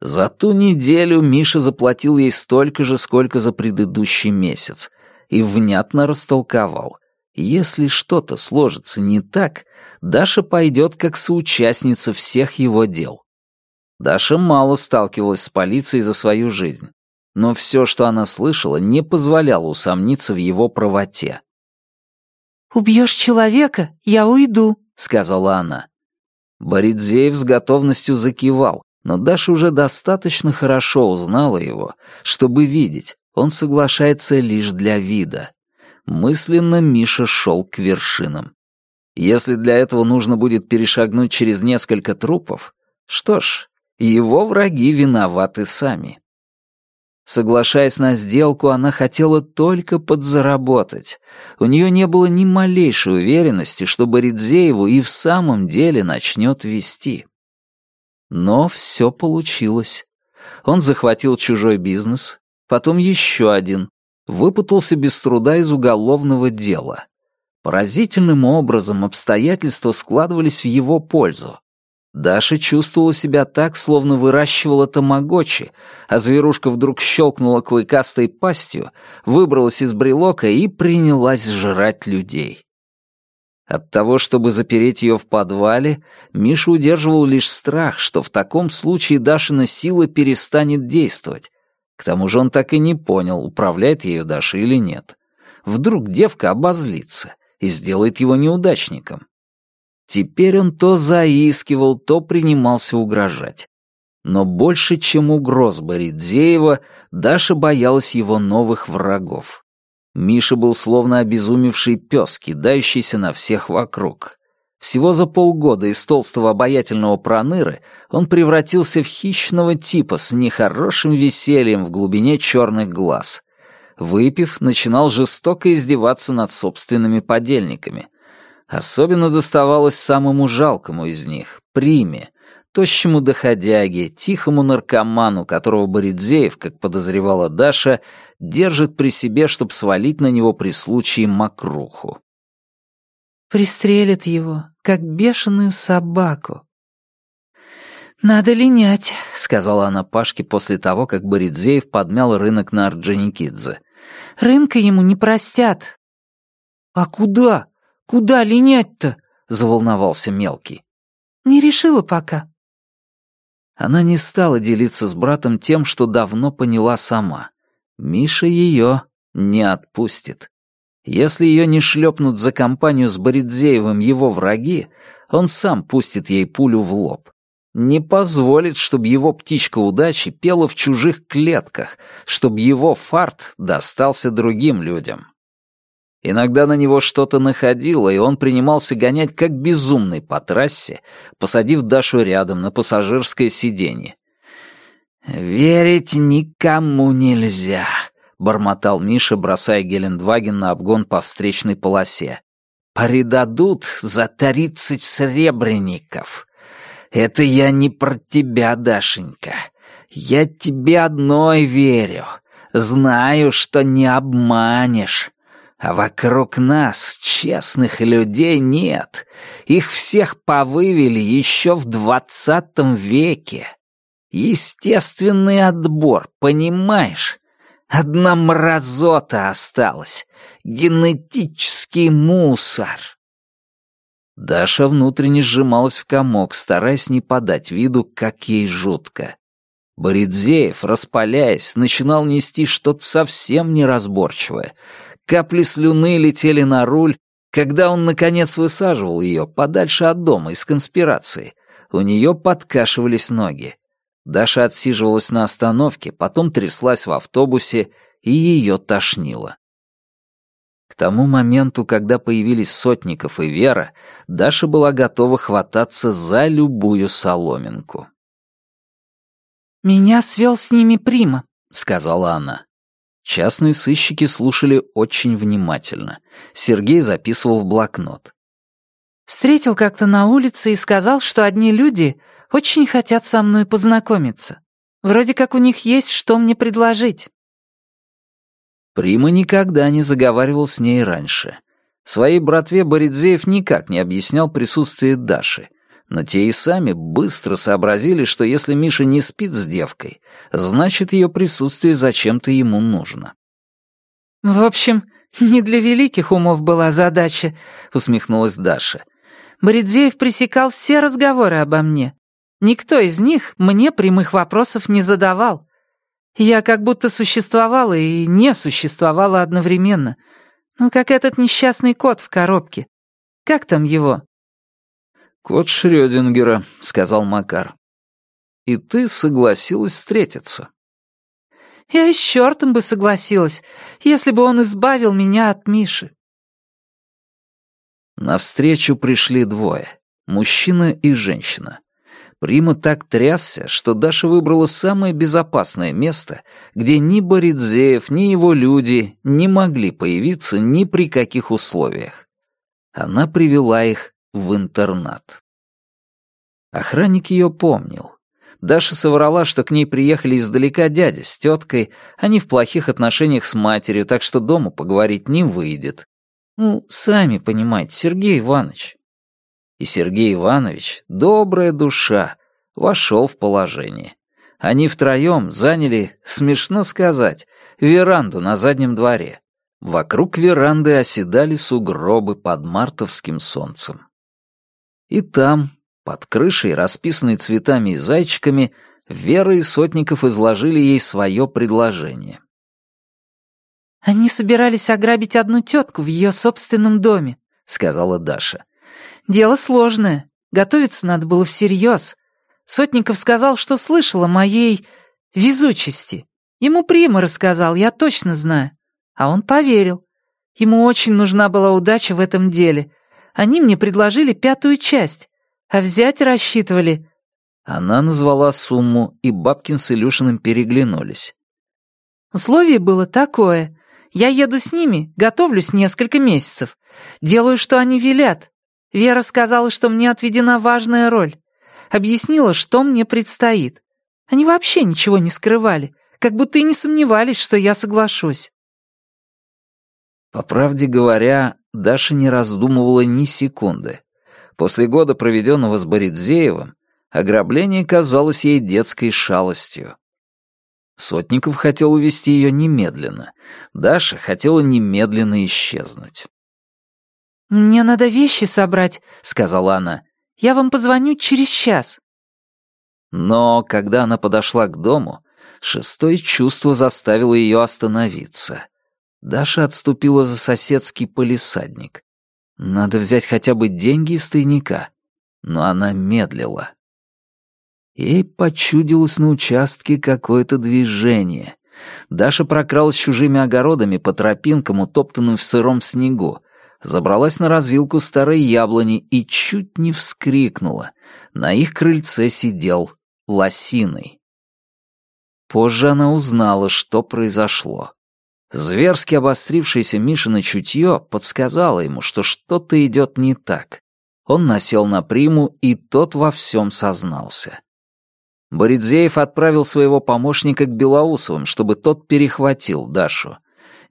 За ту неделю Миша заплатил ей столько же, сколько за предыдущий месяц, и внятно растолковал. Если что-то сложится не так, Даша пойдет как соучастница всех его дел. Даша мало сталкивалась с полицией за свою жизнь, но все, что она слышала, не позволяло усомниться в его правоте. «Убьешь человека, я уйду», — сказала она. Боридзеев с готовностью закивал, но Даша уже достаточно хорошо узнала его, чтобы видеть, он соглашается лишь для вида. Мысленно Миша шел к вершинам. Если для этого нужно будет перешагнуть через несколько трупов, что ж, его враги виноваты сами. Соглашаясь на сделку, она хотела только подзаработать. У нее не было ни малейшей уверенности, что Боридзееву и в самом деле начнет вести. Но все получилось Он захватил чужой бизнес, потом еще один, выпутался без труда из уголовного дела. Поразительным образом обстоятельства складывались в его пользу. Даша чувствовала себя так, словно выращивала тамагочи, а зверушка вдруг щелкнула клыкастой пастью, выбралась из брелока и принялась жрать людей. От того, чтобы запереть ее в подвале, Миша удерживал лишь страх, что в таком случае Дашина сила перестанет действовать. К тому же он так и не понял, управляет ею Даша или нет. Вдруг девка обозлится и сделает его неудачником. Теперь он то заискивал, то принимался угрожать. Но больше, чем угроз Боридзеева, Даша боялась его новых врагов. Миша был словно обезумевший пес, кидающийся на всех вокруг. Всего за полгода из толстого обаятельного проныры он превратился в хищного типа с нехорошим весельем в глубине черных глаз. Выпив, начинал жестоко издеваться над собственными подельниками. Особенно доставалось самому жалкому из них — Приме, тощему доходяге, тихому наркоману, которого Боридзеев, как подозревала Даша, держит при себе, чтобы свалить на него при случае мокруху. «Пристрелят его, как бешеную собаку». «Надо линять», — сказала она Пашке после того, как Боридзеев подмял рынок на Орджоникидзе. «Рынка ему не простят». «А куда? Куда линять-то?» — заволновался мелкий. «Не решила пока». Она не стала делиться с братом тем, что давно поняла сама. Миша ее не отпустит. Если ее не шлепнут за компанию с Боридзеевым его враги, он сам пустит ей пулю в лоб. Не позволит, чтобы его птичка удачи пела в чужих клетках, чтобы его фарт достался другим людям. Иногда на него что-то находило, и он принимался гонять как безумный по трассе, посадив Дашу рядом на пассажирское сиденье. «Верить никому нельзя», — бормотал Миша, бросая Гелендваген на обгон по встречной полосе. «Предадут за тридцать сребреников. Это я не про тебя, Дашенька. Я тебе одной верю. Знаю, что не обманешь. А вокруг нас честных людей нет. Их всех повывели еще в двадцатом веке. Естественный отбор, понимаешь? Одна мразота осталась. Генетический мусор. Даша внутренне сжималась в комок, стараясь не подать виду, как ей жутко. Боридзеев, распаляясь, начинал нести что-то совсем неразборчивое — Капли слюны летели на руль, когда он, наконец, высаживал ее подальше от дома из конспирации. У нее подкашивались ноги. Даша отсиживалась на остановке, потом тряслась в автобусе, и ее тошнило. К тому моменту, когда появились Сотников и Вера, Даша была готова хвататься за любую соломинку. «Меня свел с ними Прима», — сказала она. Частные сыщики слушали очень внимательно. Сергей записывал в блокнот. «Встретил как-то на улице и сказал, что одни люди очень хотят со мной познакомиться. Вроде как у них есть что мне предложить». Прима никогда не заговаривал с ней раньше. Своей братве Боридзеев никак не объяснял присутствие Даши, но те и сами быстро сообразили, что если Миша не спит с девкой, значит, ее присутствие зачем-то ему нужно. «В общем, не для великих умов была задача», — усмехнулась Даша. «Боридзеев пресекал все разговоры обо мне. Никто из них мне прямых вопросов не задавал. Я как будто существовала и не существовала одновременно. Ну, как этот несчастный кот в коробке. Как там его? «Кот Шрёдингера», — сказал Макар. «И ты согласилась встретиться». «Я и с чертом бы согласилась, если бы он избавил меня от Миши». Навстречу пришли двое — мужчина и женщина. Прима так трясся, что Даша выбрала самое безопасное место, где ни Боридзеев, ни его люди не могли появиться ни при каких условиях. Она привела их в интернат. Охранник ее помнил. Даша соврала, что к ней приехали издалека дядя с теткой, они в плохих отношениях с матерью, так что дома поговорить не выйдет. Ну, сами понимаете, Сергей Иванович. И Сергей Иванович, добрая душа, вошел в положение. Они втроем заняли, смешно сказать, веранду на заднем дворе. Вокруг веранды оседали сугробы под мартовским солнцем. И там, под крышей, расписанной цветами и зайчиками, Вера и Сотников изложили ей свое предложение. «Они собирались ограбить одну тетку в ее собственном доме», — сказала Даша. «Дело сложное. Готовиться надо было всерьез. Сотников сказал, что слышал о моей везучести. Ему Прима рассказал, я точно знаю. А он поверил. Ему очень нужна была удача в этом деле. Они мне предложили пятую часть а взять рассчитывали». Она назвала сумму, и Бабкин с Илюшиным переглянулись. «Условие было такое. Я еду с ними, готовлюсь несколько месяцев. Делаю, что они велят. Вера сказала, что мне отведена важная роль. Объяснила, что мне предстоит. Они вообще ничего не скрывали, как будто и не сомневались, что я соглашусь». По правде говоря, Даша не раздумывала ни секунды. После года, проведенного с Боридзеевым, ограбление казалось ей детской шалостью. Сотников хотел увести ее немедленно. Даша хотела немедленно исчезнуть. «Мне надо вещи собрать», — сказала она. «Я вам позвоню через час». Но когда она подошла к дому, шестое чувство заставило ее остановиться. Даша отступила за соседский полисадник. Надо взять хотя бы деньги из тайника. Но она медлила. Ей почудилось на участке какое-то движение. Даша прокралась чужими огородами по тропинкам, утоптанным в сыром снегу, забралась на развилку старой яблони и чуть не вскрикнула. На их крыльце сидел лосиный. Позже она узнала, что произошло. Зверски обострившееся Мишино чутье подсказало ему, что что-то идет не так. Он насел на приму, и тот во всем сознался. Боридзеев отправил своего помощника к Белоусовым, чтобы тот перехватил Дашу.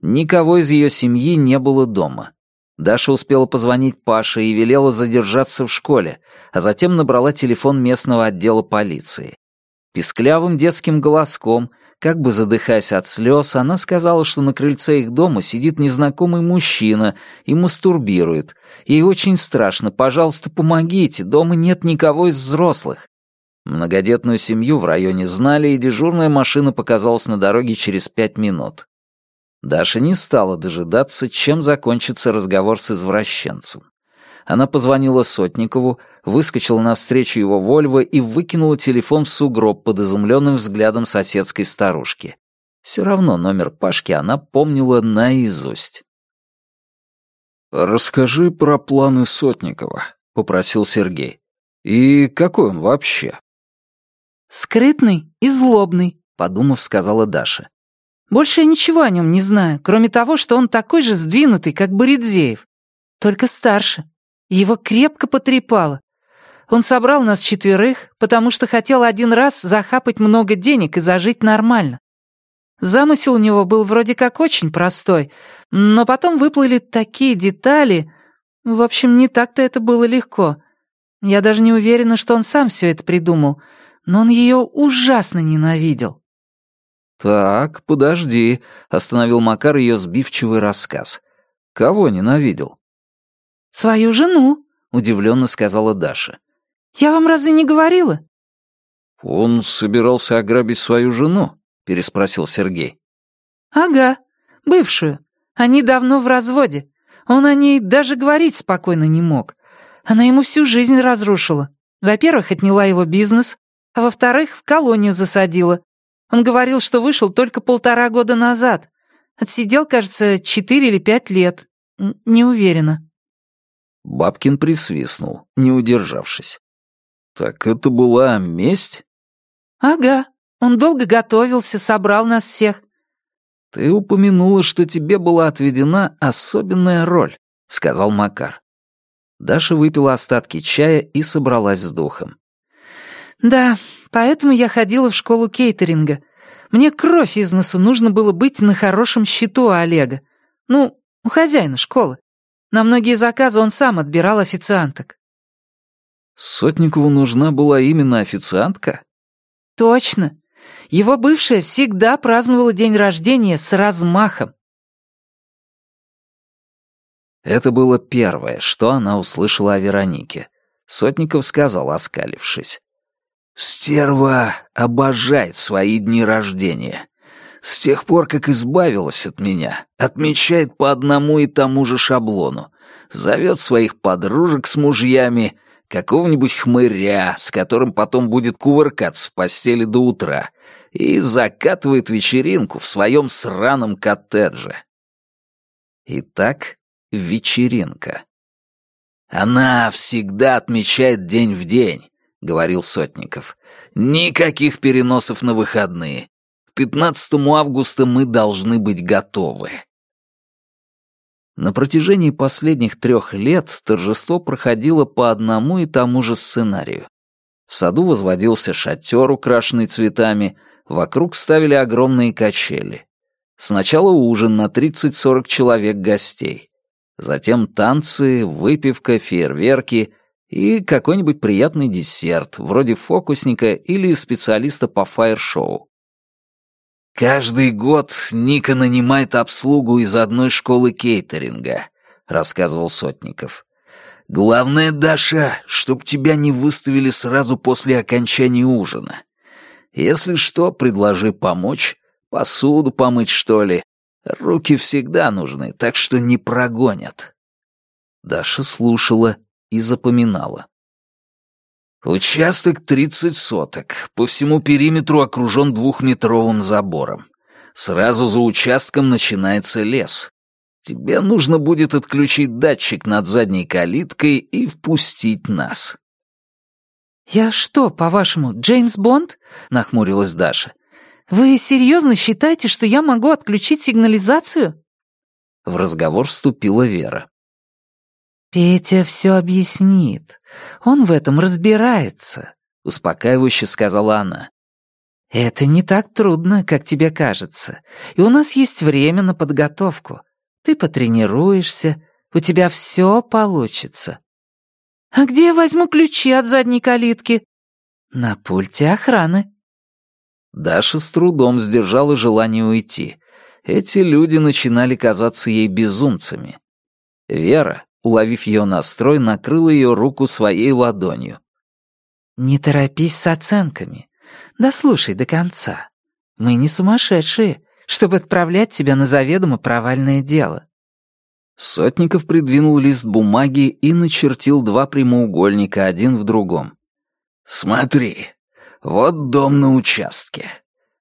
Никого из ее семьи не было дома. Даша успела позвонить Паше и велела задержаться в школе, а затем набрала телефон местного отдела полиции. Писклявым детским голоском — как бы задыхаясь от слез, она сказала, что на крыльце их дома сидит незнакомый мужчина и мастурбирует. Ей очень страшно, пожалуйста, помогите, дома нет никого из взрослых. Многодетную семью в районе знали, и дежурная машина показалась на дороге через пять минут. Даша не стала дожидаться, чем закончится разговор с извращенцем. Она позвонила Сотникову, выскочила навстречу его Вольво и выкинула телефон в сугроб под изумленным взглядом соседской старушки. Все равно номер Пашки она помнила наизусть. «Расскажи про планы Сотникова», — попросил Сергей. «И какой он вообще?» «Скрытный и злобный», — подумав, сказала Даша. «Больше я ничего о нем не знаю, кроме того, что он такой же сдвинутый, как Боридзеев, только старше. Его крепко потрепало. Он собрал нас четверых, потому что хотел один раз захапать много денег и зажить нормально. Замысел у него был вроде как очень простой, но потом выплыли такие детали. В общем, не так-то это было легко. Я даже не уверена, что он сам все это придумал, но он ее ужасно ненавидел. «Так, подожди», — остановил Макар ее сбивчивый рассказ. «Кого ненавидел?» «Свою жену», — удивленно сказала Даша. «Я вам разве не говорила?» «Он собирался ограбить свою жену?» — переспросил Сергей. «Ага, бывшую. Они давно в разводе. Он о ней даже говорить спокойно не мог. Она ему всю жизнь разрушила. Во-первых, отняла его бизнес, а во-вторых, в колонию засадила. Он говорил, что вышел только полтора года назад. Отсидел, кажется, четыре или пять лет. Не уверена. Бабкин присвистнул, не удержавшись. «Так это была месть?» «Ага. Он долго готовился, собрал нас всех». «Ты упомянула, что тебе была отведена особенная роль», — сказал Макар. Даша выпила остатки чая и собралась с духом. «Да, Поэтому я ходила в школу кейтеринга. Мне кровь из носу нужно было быть на хорошем счету у Олега. Ну, у хозяина школы. На многие заказы он сам отбирал официанток. Сотникову нужна была именно официантка? Точно. Его бывшая всегда праздновала день рождения с размахом. Это было первое, что она услышала о Веронике. Сотников сказал, оскалившись. «Стерва обожает свои дни рождения. С тех пор, как избавилась от меня, отмечает по одному и тому же шаблону. Зовет своих подружек с мужьями, какого-нибудь хмыря, с которым потом будет кувыркаться в постели до утра, и закатывает вечеринку в своем сраном коттедже. Итак, вечеринка. «Она всегда отмечает день в день», — говорил Сотников. «Никаких переносов на выходные. К 15 августа мы должны быть готовы». На протяжении последних трех лет торжество проходило по одному и тому же сценарию. В саду возводился шатер, украшенный цветами, вокруг ставили огромные качели. Сначала ужин на 30-40 человек гостей. Затем танцы, выпивка, фейерверки и какой-нибудь приятный десерт, вроде фокусника или специалиста по фаер-шоу. «Каждый год Ника нанимает обслугу из одной школы кейтеринга», — рассказывал Сотников. «Главное, Даша, чтоб тебя не выставили сразу после окончания ужина. Если что, предложи помочь, посуду помыть, что ли. Руки всегда нужны, так что не прогонят». Даша слушала и запоминала. Участок 30 соток, по всему периметру окружен двухметровым забором. Сразу за участком начинается лес. Тебе нужно будет отключить датчик над задней калиткой и впустить нас. «Я что, по-вашему, Джеймс Бонд?» — нахмурилась Даша. «Вы серьезно считаете, что я могу отключить сигнализацию?» В разговор вступила Вера. «Петя все объяснит. Он в этом разбирается», — успокаивающе сказала она. «Это не так трудно, как тебе кажется, и у нас есть время на подготовку. Ты потренируешься, у тебя все получится». «А где я возьму ключи от задней калитки?» «На пульте охраны». Даша с трудом сдержала желание уйти. Эти люди начинали казаться ей безумцами. Вера, уловив ее настрой, накрыла ее руку своей ладонью. «Не торопись с оценками. Дослушай до конца. Мы не сумасшедшие, чтобы отправлять тебя на заведомо провальное дело». Сотников придвинул лист бумаги и начертил два прямоугольника один в другом. «Смотри, вот дом на участке.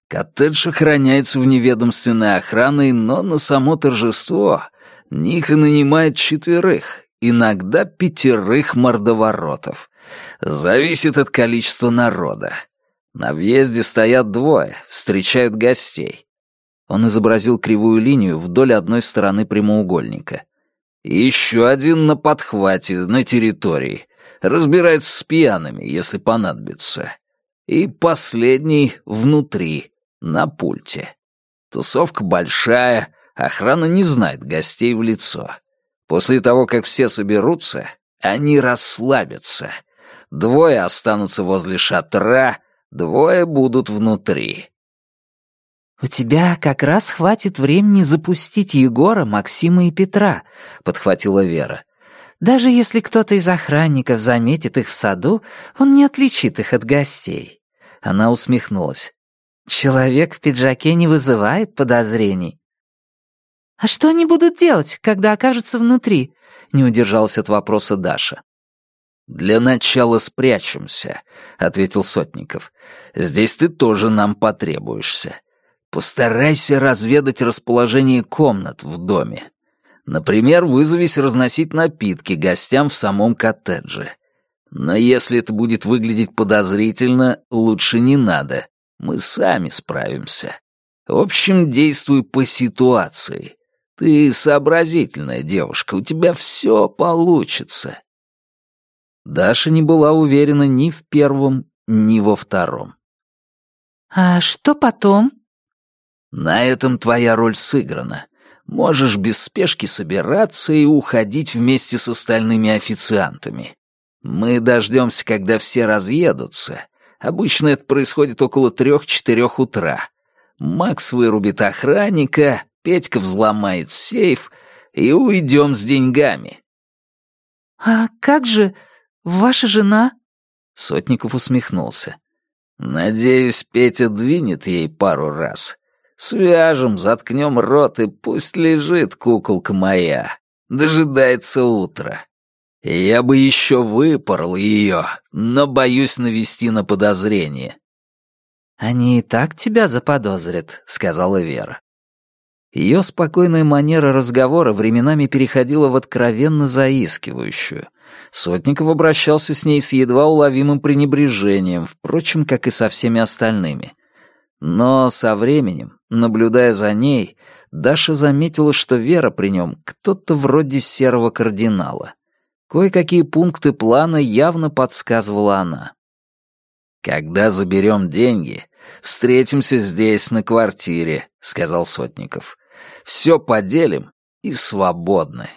Коттедж охраняется вневедомственной охраной, но на само торжество Ника нанимает четверых, иногда пятерых мордоворотов. Зависит от количества народа. На въезде стоят двое, встречают гостей. Он изобразил кривую линию вдоль одной стороны прямоугольника. еще один на подхвате, на территории. Разбирается с пьяными, если понадобится. И последний внутри, на пульте. Тусовка большая, Охрана не знает гостей в лицо. После того, как все соберутся, они расслабятся. Двое останутся возле шатра, двое будут внутри. «У тебя как раз хватит времени запустить Егора, Максима и Петра», — подхватила Вера. «Даже если кто-то из охранников заметит их в саду, он не отличит их от гостей». Она усмехнулась. «Человек в пиджаке не вызывает подозрений». «А что они будут делать, когда окажутся внутри?» — не удержалась от вопроса Даша. «Для начала спрячемся», — ответил Сотников. «Здесь ты тоже нам потребуешься. Постарайся разведать расположение комнат в доме. Например, вызовись разносить напитки гостям в самом коттедже. Но если это будет выглядеть подозрительно, лучше не надо. Мы сами справимся. В общем, действуй по ситуации. Ты сообразительная девушка, у тебя все получится. Даша не была уверена ни в первом, ни во втором. «А что потом?» «На этом твоя роль сыграна. Можешь без спешки собираться и уходить вместе с остальными официантами. Мы дождемся, когда все разъедутся. Обычно это происходит около трех-четырех утра. Макс вырубит охранника, Петька взломает сейф и уйдем с деньгами». «А как же ваша жена?» Сотников усмехнулся. «Надеюсь, Петя двинет ей пару раз. Свяжем, заткнем рот, и пусть лежит куколка моя. Дожидается утра. Я бы еще выпорол ее, но боюсь навести на подозрение». «Они и так тебя заподозрят», — сказала Вера. Ее спокойная манера разговора временами переходила в откровенно заискивающую. Сотников обращался с ней с едва уловимым пренебрежением, впрочем, как и со всеми остальными. Но со временем, наблюдая за ней, Даша заметила, что Вера при нем кто-то вроде серого кардинала. Кое-какие пункты плана явно подсказывала она. «Когда заберем деньги, встретимся здесь, на квартире», — сказал Сотников. «Все поделим и свободны».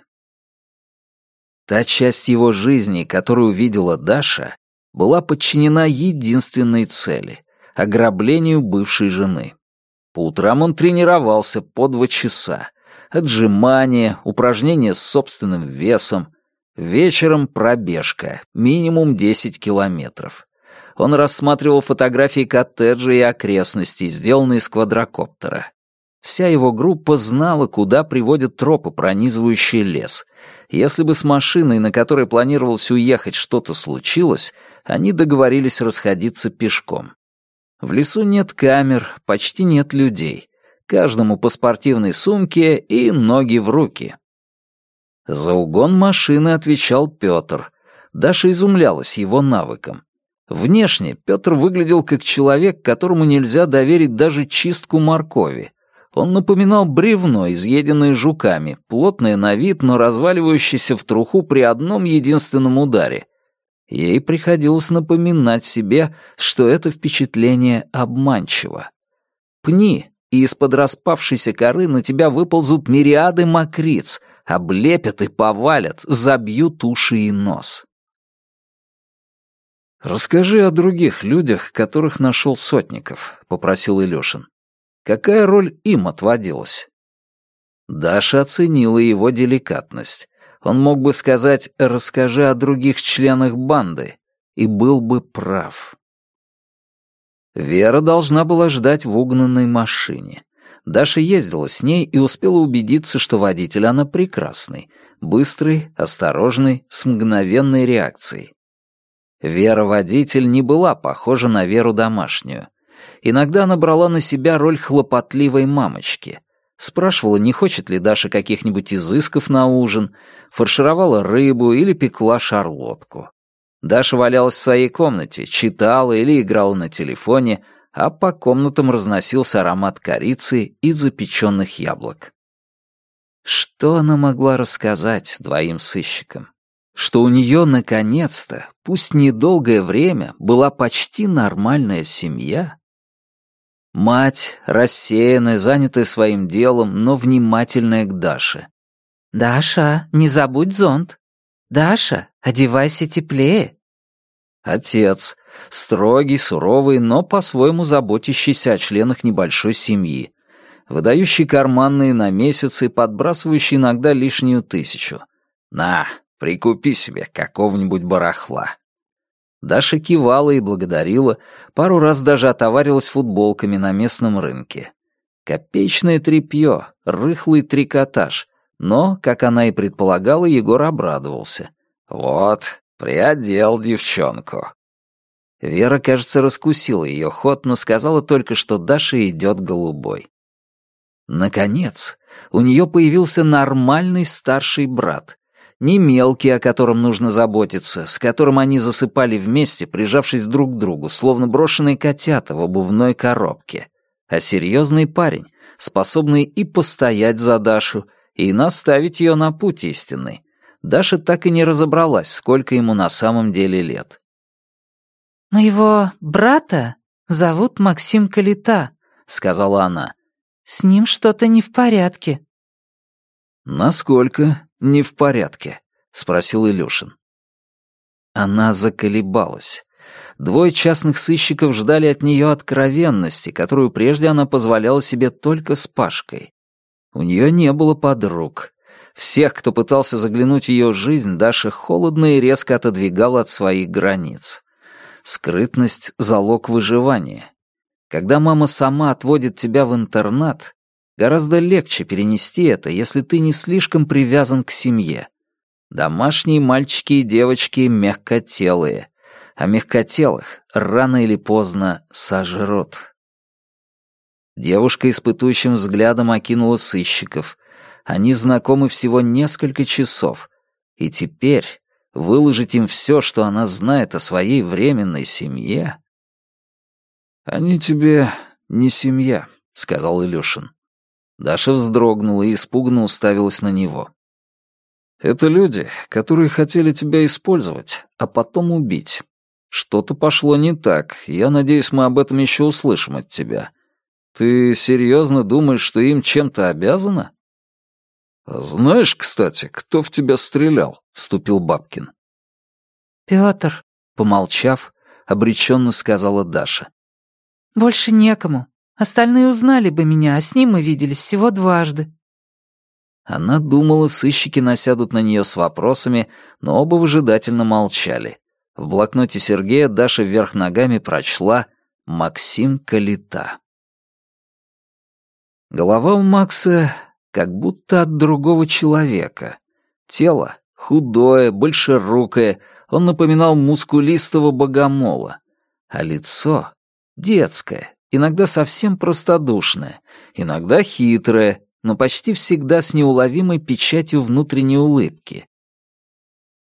Та часть его жизни, которую видела Даша, была подчинена единственной цели — ограблению бывшей жены. По утрам он тренировался по два часа. Отжимания, упражнения с собственным весом. Вечером пробежка, минимум 10 километров. Он рассматривал фотографии коттеджа и окрестностей, сделанные с квадрокоптера. Вся его группа знала, куда приводят тропы, пронизывающие лес. Если бы с машиной, на которой планировалось уехать, что-то случилось, они договорились расходиться пешком. В лесу нет камер, почти нет людей. Каждому по спортивной сумке и ноги в руки. За угон машины отвечал Петр. Даша изумлялась его навыкам. Внешне Петр выглядел как человек, которому нельзя доверить даже чистку моркови. Он напоминал бревно, изъеденное жуками, плотное на вид, но разваливающееся в труху при одном единственном ударе. Ей приходилось напоминать себе, что это впечатление обманчиво. Пни, и из-под распавшейся коры на тебя выползут мириады мокриц, облепят и повалят, забьют уши и нос. «Расскажи о других людях, которых нашел Сотников», — попросил Илюшин. Какая роль им отводилась? Даша оценила его деликатность. Он мог бы сказать «расскажи о других членах банды», и был бы прав. Вера должна была ждать в угнанной машине. Даша ездила с ней и успела убедиться, что водитель она прекрасный, быстрый, осторожный, с мгновенной реакцией. Вера-водитель не была похожа на Веру домашнюю. Иногда она брала на себя роль хлопотливой мамочки. Спрашивала, не хочет ли Даша каких-нибудь изысков на ужин, фаршировала рыбу или пекла шарлотку. Даша валялась в своей комнате, читала или играла на телефоне, а по комнатам разносился аромат корицы и запеченных яблок. Что она могла рассказать двоим сыщикам? Что у нее, наконец-то, пусть недолгое время, была почти нормальная семья? Мать, рассеянная, занятая своим делом, но внимательная к Даше. «Даша, не забудь зонт. Даша, одевайся теплее». Отец, строгий, суровый, но по-своему заботящийся о членах небольшой семьи, выдающий карманные на месяц и подбрасывающий иногда лишнюю тысячу. «На, прикупи себе какого-нибудь барахла». Даша кивала и благодарила, пару раз даже отоварилась футболками на местном рынке. Копеечное тряпье, рыхлый трикотаж. Но, как она и предполагала, Егор обрадовался. «Вот, приодел девчонку». Вера, кажется, раскусила ее ход, но сказала только, что Даша идет голубой. Наконец, у нее появился нормальный старший брат, не мелкий, о котором нужно заботиться, с которым они засыпали вместе, прижавшись друг к другу, словно брошенные котята в обувной коробке, а серьезный парень, способный и постоять за Дашу, и наставить ее на путь истинный. Даша так и не разобралась, сколько ему на самом деле лет. «Моего брата зовут Максим Калита», — сказала она. «С ним что-то не в порядке». «Насколько не в порядке?» — спросил Илюшин. Она заколебалась. Двое частных сыщиков ждали от нее откровенности, которую прежде она позволяла себе только с Пашкой. У нее не было подруг. Всех, кто пытался заглянуть в ее жизнь, Даша холодно и резко отодвигала от своих границ. Скрытность — залог выживания. Когда мама сама отводит тебя в интернат, гораздо легче перенести это, если ты не слишком привязан к семье. Домашние мальчики и девочки мягкотелые, а мягкотелых рано или поздно сожрут. Девушка испытующим взглядом окинула сыщиков. Они знакомы всего несколько часов, и теперь выложить им все, что она знает о своей временной семье... «Они тебе не семья», — сказал Илюшин. Даша вздрогнула и испуганно уставилась на него. «Это люди, которые хотели тебя использовать, а потом убить. Что-то пошло не так, я надеюсь, мы об этом еще услышим от тебя. Ты серьезно думаешь, что им чем-то обязана?» «Знаешь, кстати, кто в тебя стрелял?» — вступил Бабкин. «Пётр», — помолчав, обреченно сказала Даша. «Больше некому. Остальные узнали бы меня, а с ним мы виделись всего дважды». Она думала, сыщики насядут на нее с вопросами, но оба выжидательно молчали. В блокноте Сергея Даша вверх ногами прочла «Максим Калита». Голова у Макса как будто от другого человека. Тело худое, большерукое, он напоминал мускулистого богомола. А лицо детское, иногда совсем простодушное, иногда хитрое, но почти всегда с неуловимой печатью внутренней улыбки.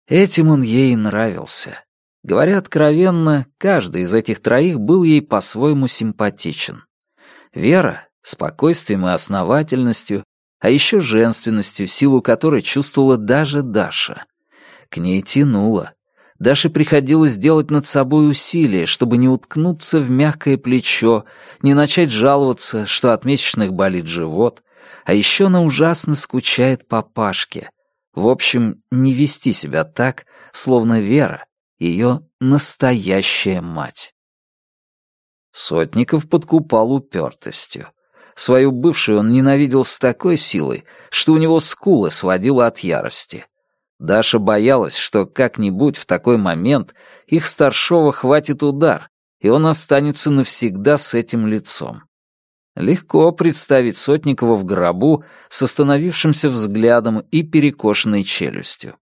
Этим он ей нравился. Говоря откровенно, каждый из этих троих был ей по-своему симпатичен. Вера — спокойствием и основательностью, а еще женственностью, силу которой чувствовала даже Даша. К ней тянуло. Даше приходилось делать над собой усилия, чтобы не уткнуться в мягкое плечо, не начать жаловаться, что от месячных болит живот, а еще она ужасно скучает по Пашке. В общем, не вести себя так, словно Вера — ее настоящая мать. Сотников подкупал упертостью. Свою бывшую он ненавидел с такой силой, что у него скулы сводило от ярости. Даша боялась, что как-нибудь в такой момент их старшего хватит удар, и он останется навсегда с этим лицом. Легко представить Сотникова в гробу с остановившимся взглядом и перекошенной челюстью.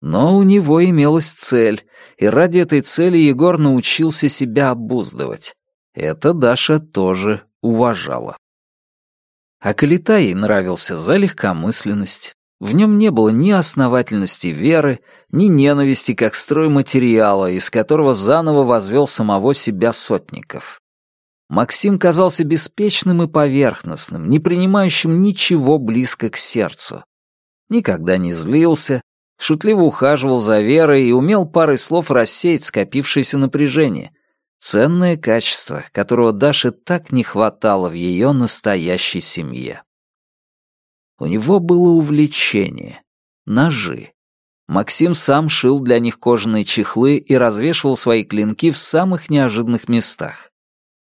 Но у него имелась цель, и ради этой цели Егор научился себя обуздывать. Это Даша тоже уважала. А Калита ей нравился за легкомысленность. В нем не было ни основательности веры, ни ненависти как стройматериала, из которого заново возвел самого себя сотников. Максим казался беспечным и поверхностным, не принимающим ничего близко к сердцу. Никогда не злился, шутливо ухаживал за Верой и умел парой слов рассеять скопившееся напряжение, Ценное качество, которого Даше так не хватало в ее настоящей семье. У него было увлечение — ножи. Максим сам шил для них кожаные чехлы и развешивал свои клинки в самых неожиданных местах.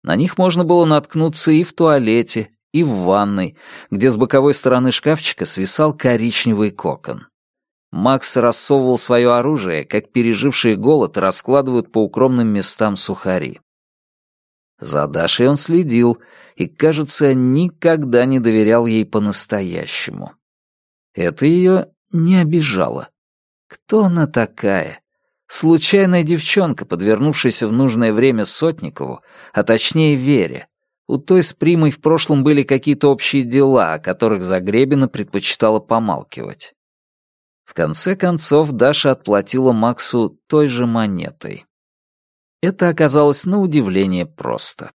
На них можно было наткнуться и в туалете, и в ванной, где с боковой стороны шкафчика свисал коричневый кокон. Макс рассовывал свое оружие, как пережившие голод раскладывают по укромным местам сухари. За Дашей он следил и, кажется, никогда не доверял ей по-настоящему. Это ее не обижало. Кто она такая? Случайная девчонка, подвернувшаяся в нужное время Сотникову, а точнее Вере. У той с Примой в прошлом были какие-то общие дела, о которых Загребина предпочитала помалкивать. В конце концов, Даша отплатила Максу той же монетой. Это оказалось на удивление просто.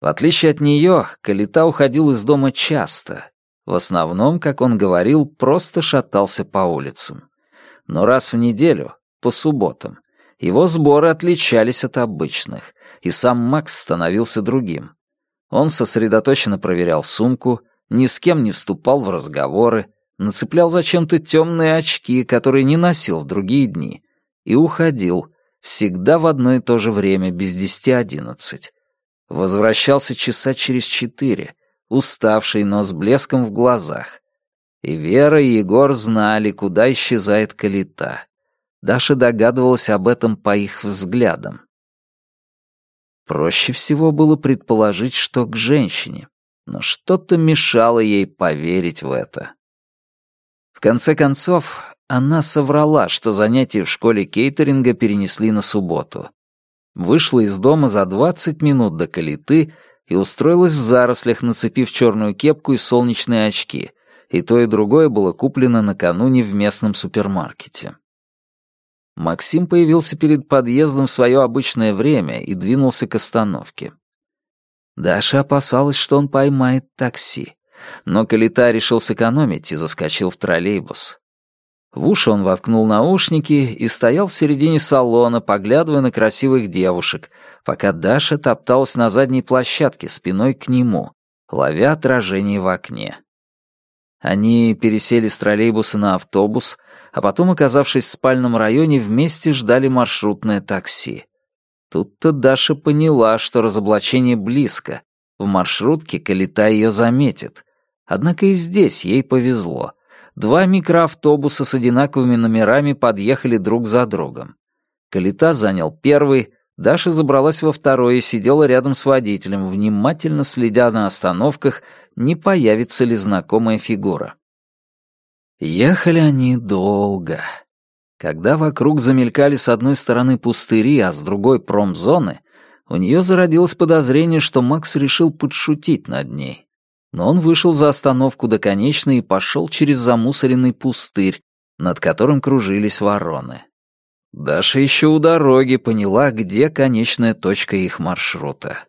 В отличие от нее, Калита уходил из дома часто. В основном, как он говорил, просто шатался по улицам. Но раз в неделю, по субботам, Его сборы отличались от обычных, и сам Макс становился другим. Он сосредоточенно проверял сумку, ни с кем не вступал в разговоры, нацеплял зачем-то темные очки, которые не носил в другие дни, и уходил, всегда в одно и то же время, без десяти одиннадцать. Возвращался часа через четыре, уставший, но с блеском в глазах. И Вера и Егор знали, куда исчезает калита. Даша догадывалась об этом по их взглядам. Проще всего было предположить, что к женщине, но что-то мешало ей поверить в это. В конце концов, она соврала, что занятия в школе кейтеринга перенесли на субботу. Вышла из дома за 20 минут до калиты и устроилась в зарослях, нацепив черную кепку и солнечные очки, и то и другое было куплено накануне в местном супермаркете. Максим появился перед подъездом в свое обычное время и двинулся к остановке. Даша опасалась, что он поймает такси, но Калита решил сэкономить и заскочил в троллейбус. В уши он воткнул наушники и стоял в середине салона, поглядывая на красивых девушек, пока Даша топталась на задней площадке спиной к нему, ловя отражение в окне. Они пересели с троллейбуса на автобус, а потом, оказавшись в спальном районе, вместе ждали маршрутное такси. Тут-то Даша поняла, что разоблачение близко. В маршрутке Калита ее заметит. Однако и здесь ей повезло. Два микроавтобуса с одинаковыми номерами подъехали друг за другом. Калита занял первый, Даша забралась во второй и сидела рядом с водителем, внимательно следя на остановках, не появится ли знакомая фигура. Ехали они долго. Когда вокруг замелькали с одной стороны пустыри, а с другой промзоны, у нее зародилось подозрение, что Макс решил подшутить над ней. Но он вышел за остановку до конечной и пошел через замусоренный пустырь, над которым кружились вороны. Даша еще у дороги поняла, где конечная точка их маршрута.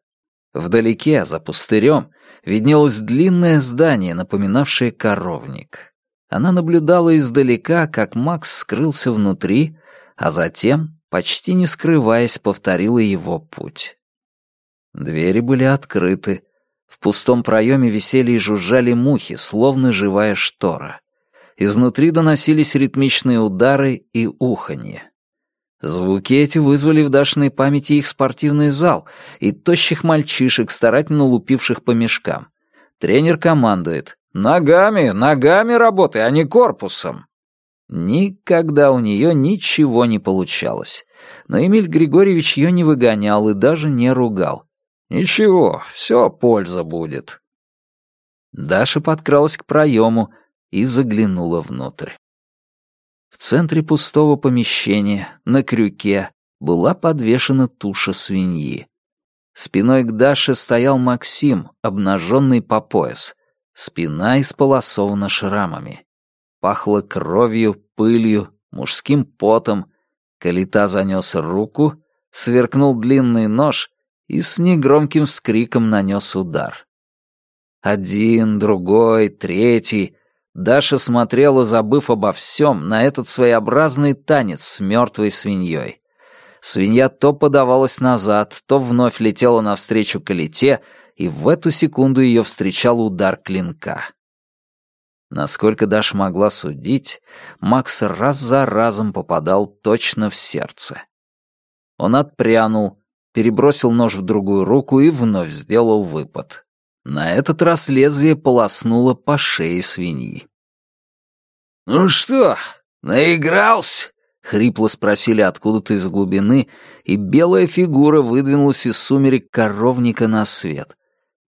Вдалеке, за пустырем, виднелось длинное здание, напоминавшее коровник. Она наблюдала издалека, как Макс скрылся внутри, а затем, почти не скрываясь, повторила его путь. Двери были открыты. В пустом проеме висели и жужжали мухи, словно живая штора. Изнутри доносились ритмичные удары и уханье. Звуки эти вызвали в Дашиной памяти их спортивный зал и тощих мальчишек, старательно лупивших по мешкам. Тренер командует «Ногами, ногами работай, а не корпусом!» Никогда у нее ничего не получалось. Но Эмиль Григорьевич ее не выгонял и даже не ругал. «Ничего, все польза будет». Даша подкралась к проему и заглянула внутрь. В центре пустого помещения, на крюке, была подвешена туша свиньи. Спиной к Даше стоял Максим, обнаженный по пояс. Спина исполосована шрамами. Пахло кровью, пылью, мужским потом. Калита занес руку, сверкнул длинный нож и с негромким вскриком нанес удар. Один, другой, третий. Даша смотрела, забыв обо всем, на этот своеобразный танец с мертвой свиньей. Свинья то подавалась назад, то вновь летела навстречу калите, и в эту секунду ее встречал удар клинка. Насколько Даша могла судить, Макс раз за разом попадал точно в сердце. Он отпрянул, перебросил нож в другую руку и вновь сделал выпад. На этот раз лезвие полоснуло по шее свиньи. «Ну что, наигрался?» — хрипло спросили откуда-то из глубины, и белая фигура выдвинулась из сумерек коровника на свет.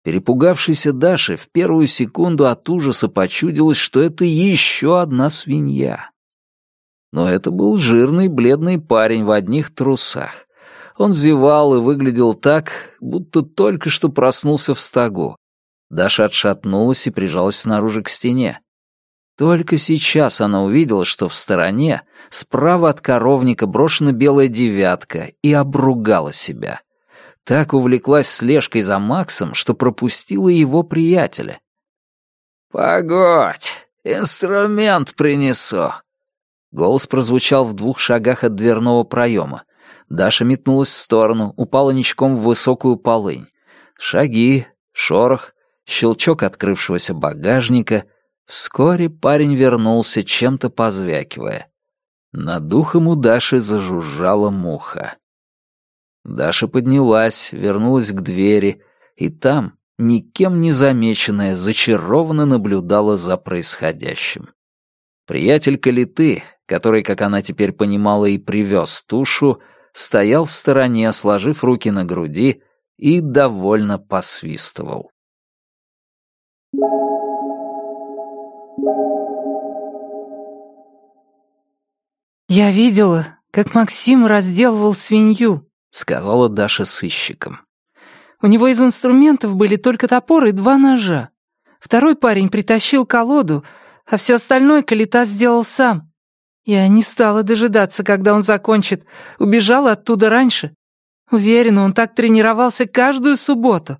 Перепугавшейся Даше в первую секунду от ужаса почудилось, что это еще одна свинья. Но это был жирный бледный парень в одних трусах. Он зевал и выглядел так, будто только что проснулся в стогу. Даша отшатнулась и прижалась снаружи к стене. Только сейчас она увидела, что в стороне, справа от коровника, брошена белая девятка и обругала себя. Так увлеклась слежкой за Максом, что пропустила его приятеля. «Погодь, инструмент принесу!» Голос прозвучал в двух шагах от дверного проема. Даша метнулась в сторону, упала ничком в высокую полынь. Шаги, шорох, щелчок открывшегося багажника. Вскоре парень вернулся, чем-то позвякивая. Над духом у Даши зажужжала муха. Даша поднялась, вернулась к двери, и там, никем не замеченная, зачарованно наблюдала за происходящим. Приятель Калиты, который, как она теперь понимала, и привез тушу, стоял в стороне, сложив руки на груди, и довольно посвистывал. «Я видела, как Максим разделывал свинью», — сказала Даша сыщикам. «У него из инструментов были только топор и два ножа. Второй парень притащил колоду, а все остальное Калита сделал сам. Я не стала дожидаться, когда он закончит, убежала оттуда раньше. Уверена, он так тренировался каждую субботу.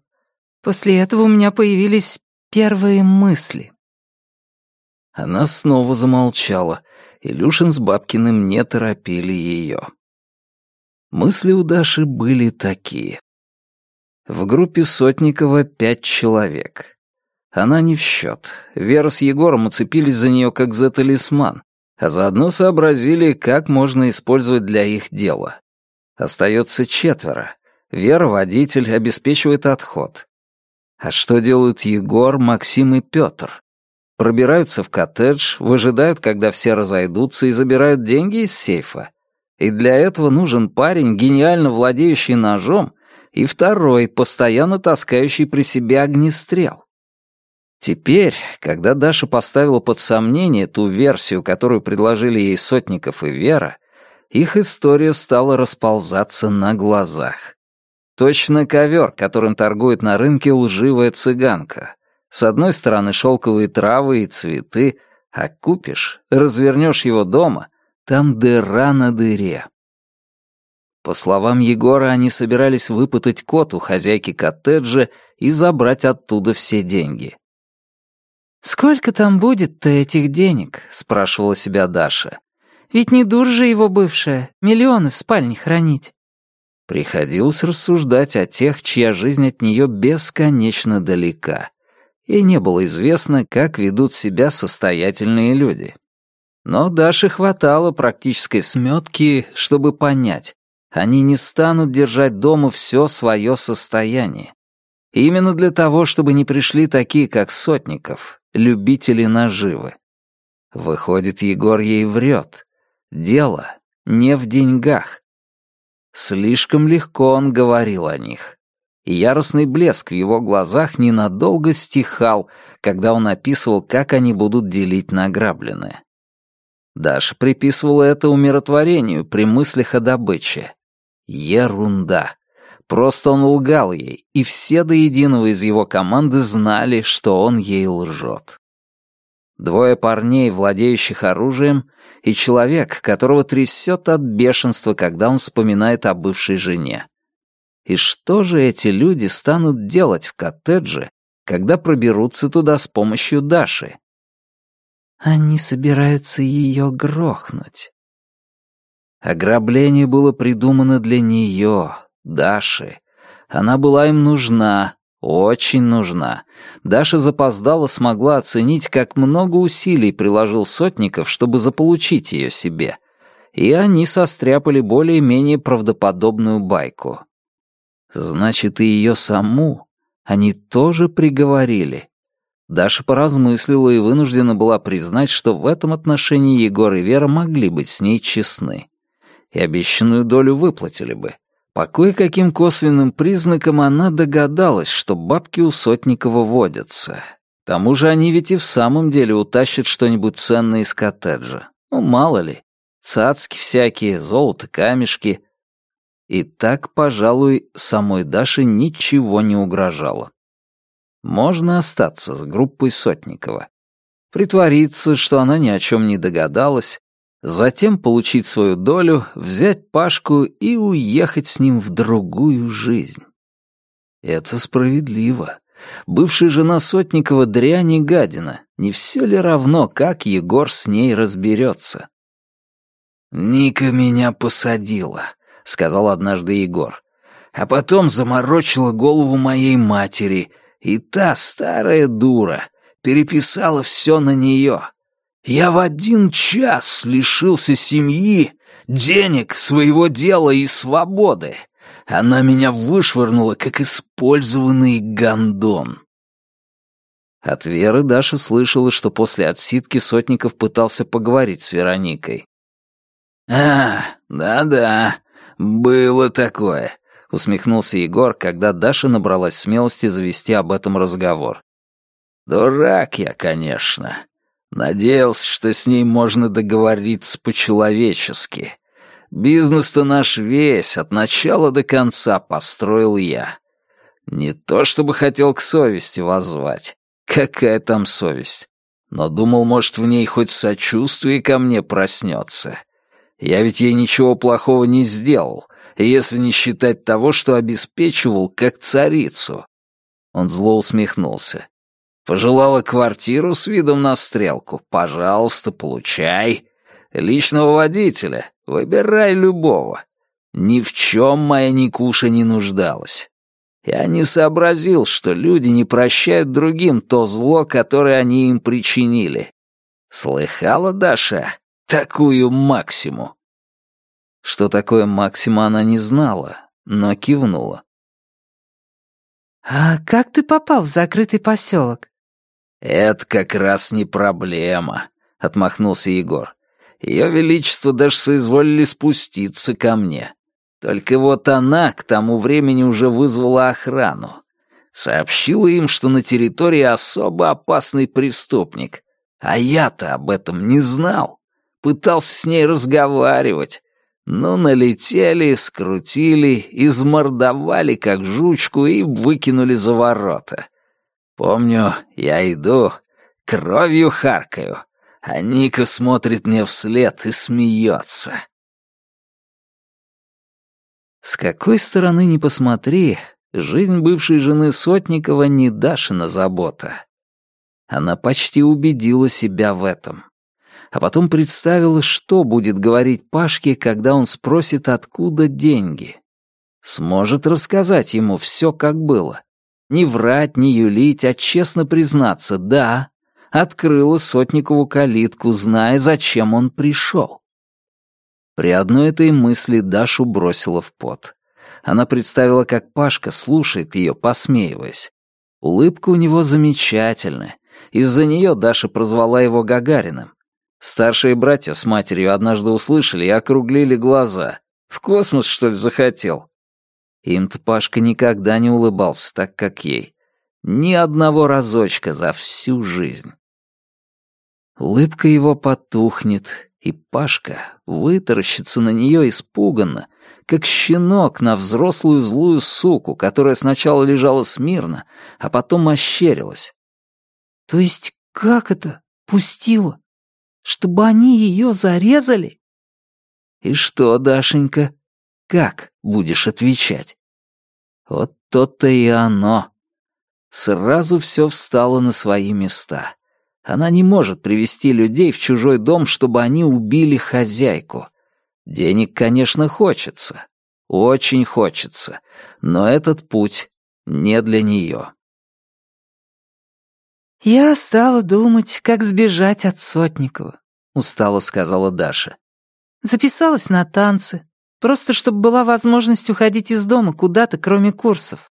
После этого у меня появились первые мысли». Она снова замолчала. Илюшин с Бабкиным не торопили ее. Мысли у Даши были такие. В группе Сотникова пять человек. Она не в счет. Вера с Егором уцепились за нее как за талисман, а заодно сообразили, как можно использовать для их дела. Остается четверо. Вера, водитель, обеспечивает отход. А что делают Егор, Максим и Петр? Пробираются в коттедж, выжидают, когда все разойдутся, и забирают деньги из сейфа. И для этого нужен парень, гениально владеющий ножом, и второй, постоянно таскающий при себе огнестрел. Теперь, когда Даша поставила под сомнение ту версию, которую предложили ей Сотников и Вера, их история стала расползаться на глазах. Точно ковер, которым торгует на рынке лживая цыганка. С одной стороны шелковые травы и цветы, а купишь, развернешь его дома, там дыра на дыре. По словам Егора, они собирались выпытать кот у хозяйки коттеджа и забрать оттуда все деньги. «Сколько там будет-то этих денег?» — спрашивала себя Даша. «Ведь не дур же его бывшая, миллионы в спальне хранить». Приходилось рассуждать о тех, чья жизнь от нее бесконечно далека. Ей не было известно, как ведут себя состоятельные люди. Но Даше хватало практической сметки, чтобы понять, они не станут держать дома все свое состояние. именно для того, чтобы не пришли такие, как Сотников, любители наживы. Выходит, Егор ей врет. Дело не в деньгах. Слишком легко он говорил о них и яростный блеск в его глазах ненадолго стихал, когда он описывал, как они будут делить награбленное. Даша приписывала это умиротворению при мыслях о добыче. Ерунда. Просто он лгал ей, и все до единого из его команды знали, что он ей лжет. Двое парней, владеющих оружием, и человек, которого трясет от бешенства, когда он вспоминает о бывшей жене. И что же эти люди станут делать в коттедже, когда проберутся туда с помощью Даши? Они собираются ее грохнуть. Ограбление было придумано для нее, Даши. Она была им нужна, очень нужна. Даша запоздала смогла оценить, как много усилий приложил Сотников, чтобы заполучить ее себе. И они состряпали более-менее правдоподобную байку. Значит, и ее саму они тоже приговорили. Даша поразмыслила и вынуждена была признать, что в этом отношении Егор и Вера могли быть с ней честны. И обещанную долю выплатили бы. По кое-каким косвенным признакам она догадалась, что бабки у Сотникова водятся. К тому же они ведь и в самом деле утащат что-нибудь ценное из коттеджа. Ну, мало ли. Цацки всякие, золото, камешки. И так, пожалуй, самой Даше ничего не угрожало. Можно остаться с группой Сотникова. Притвориться, что она ни о чем не догадалась, затем получить свою долю, взять Пашку и уехать с ним в другую жизнь. Это справедливо. Бывшая жена Сотникова дрянь и гадина. Не все ли равно, как Егор с ней разберется? Ника меня посадила сказал однажды Егор. «А потом заморочила голову моей матери, и та старая дура переписала все на нее. Я в один час лишился семьи, денег, своего дела и свободы. Она меня вышвырнула, как использованный гондон». От Веры Даша слышала, что после отсидки Сотников пытался поговорить с Вероникой. «А, да-да, было такое», — усмехнулся Егор, когда Даша набралась смелости завести об этом разговор. «Дурак я, конечно. Надеялся, что с ней можно договориться по-человечески. Бизнес-то наш весь, от начала до конца построил я. Не то чтобы хотел к совести воззвать. Какая там совесть? Но думал, может, в ней хоть сочувствие ко мне проснется. Я ведь ей ничего плохого не сделал, если не считать того, что обеспечивал как царицу. Он зло усмехнулся. Пожелала квартиру с видом на стрелку. Пожалуйста, получай. Личного водителя. Выбирай любого. Ни в чем моя Никуша не нуждалась. Я не сообразил, что люди не прощают другим то зло, которое они им причинили. Слыхала, Даша, такую Максиму?» Что такое Максима, она не знала, но кивнула. «А как ты попал в закрытый поселок?» «Это как раз не проблема», — отмахнулся Егор. «Ее Величество даже соизволили спуститься ко мне. Только вот она к тому времени уже вызвала охрану. Сообщила им, что на территории особо опасный преступник. А я-то об этом не знал. Пытался с ней разговаривать. Но налетели, скрутили, измордовали как жучку и выкинули за ворота. Помню, я иду, кровью харкаю, а Ника смотрит мне вслед и смеется. С какой стороны ни посмотри, жизнь бывшей жены Сотникова не Дашина забота. Она почти убедила себя в этом. А потом представила, что будет говорить Пашке, когда он спросит, откуда деньги. Сможет рассказать ему все, как было. Не врать, не юлить, а честно признаться, да, открыла Сотникову калитку, зная, зачем он пришел. При одной этой мысли Дашу бросила в пот. Она представила, как Пашка слушает ее, посмеиваясь. Улыбка у него замечательная. Из-за нее Даша прозвала его Гагариным. Старшие братья с матерью однажды услышали и округлили глаза. В космос, что ли, захотел? Им-то Пашка никогда не улыбался так, как ей. Ни одного разочка за всю жизнь. Улыбка его потухнет, и Пашка вытаращится на нее испуганно, как щенок на взрослую злую суку, которая сначала лежала смирно, а потом ощерилась. «То есть как это? Пустила? Чтобы они ее зарезали?» «И что, Дашенька, как будешь отвечать?» Вот то-то и оно. Сразу все встало на свои места. Она не может привести людей в чужой дом, чтобы они убили хозяйку. Денег, конечно, хочется. Очень хочется. Но этот путь не для нее. «Я стала думать, как сбежать от Сотникова», — устало сказала Даша. «Записалась на танцы, просто чтобы была возможность уходить из дома куда-то, кроме курсов.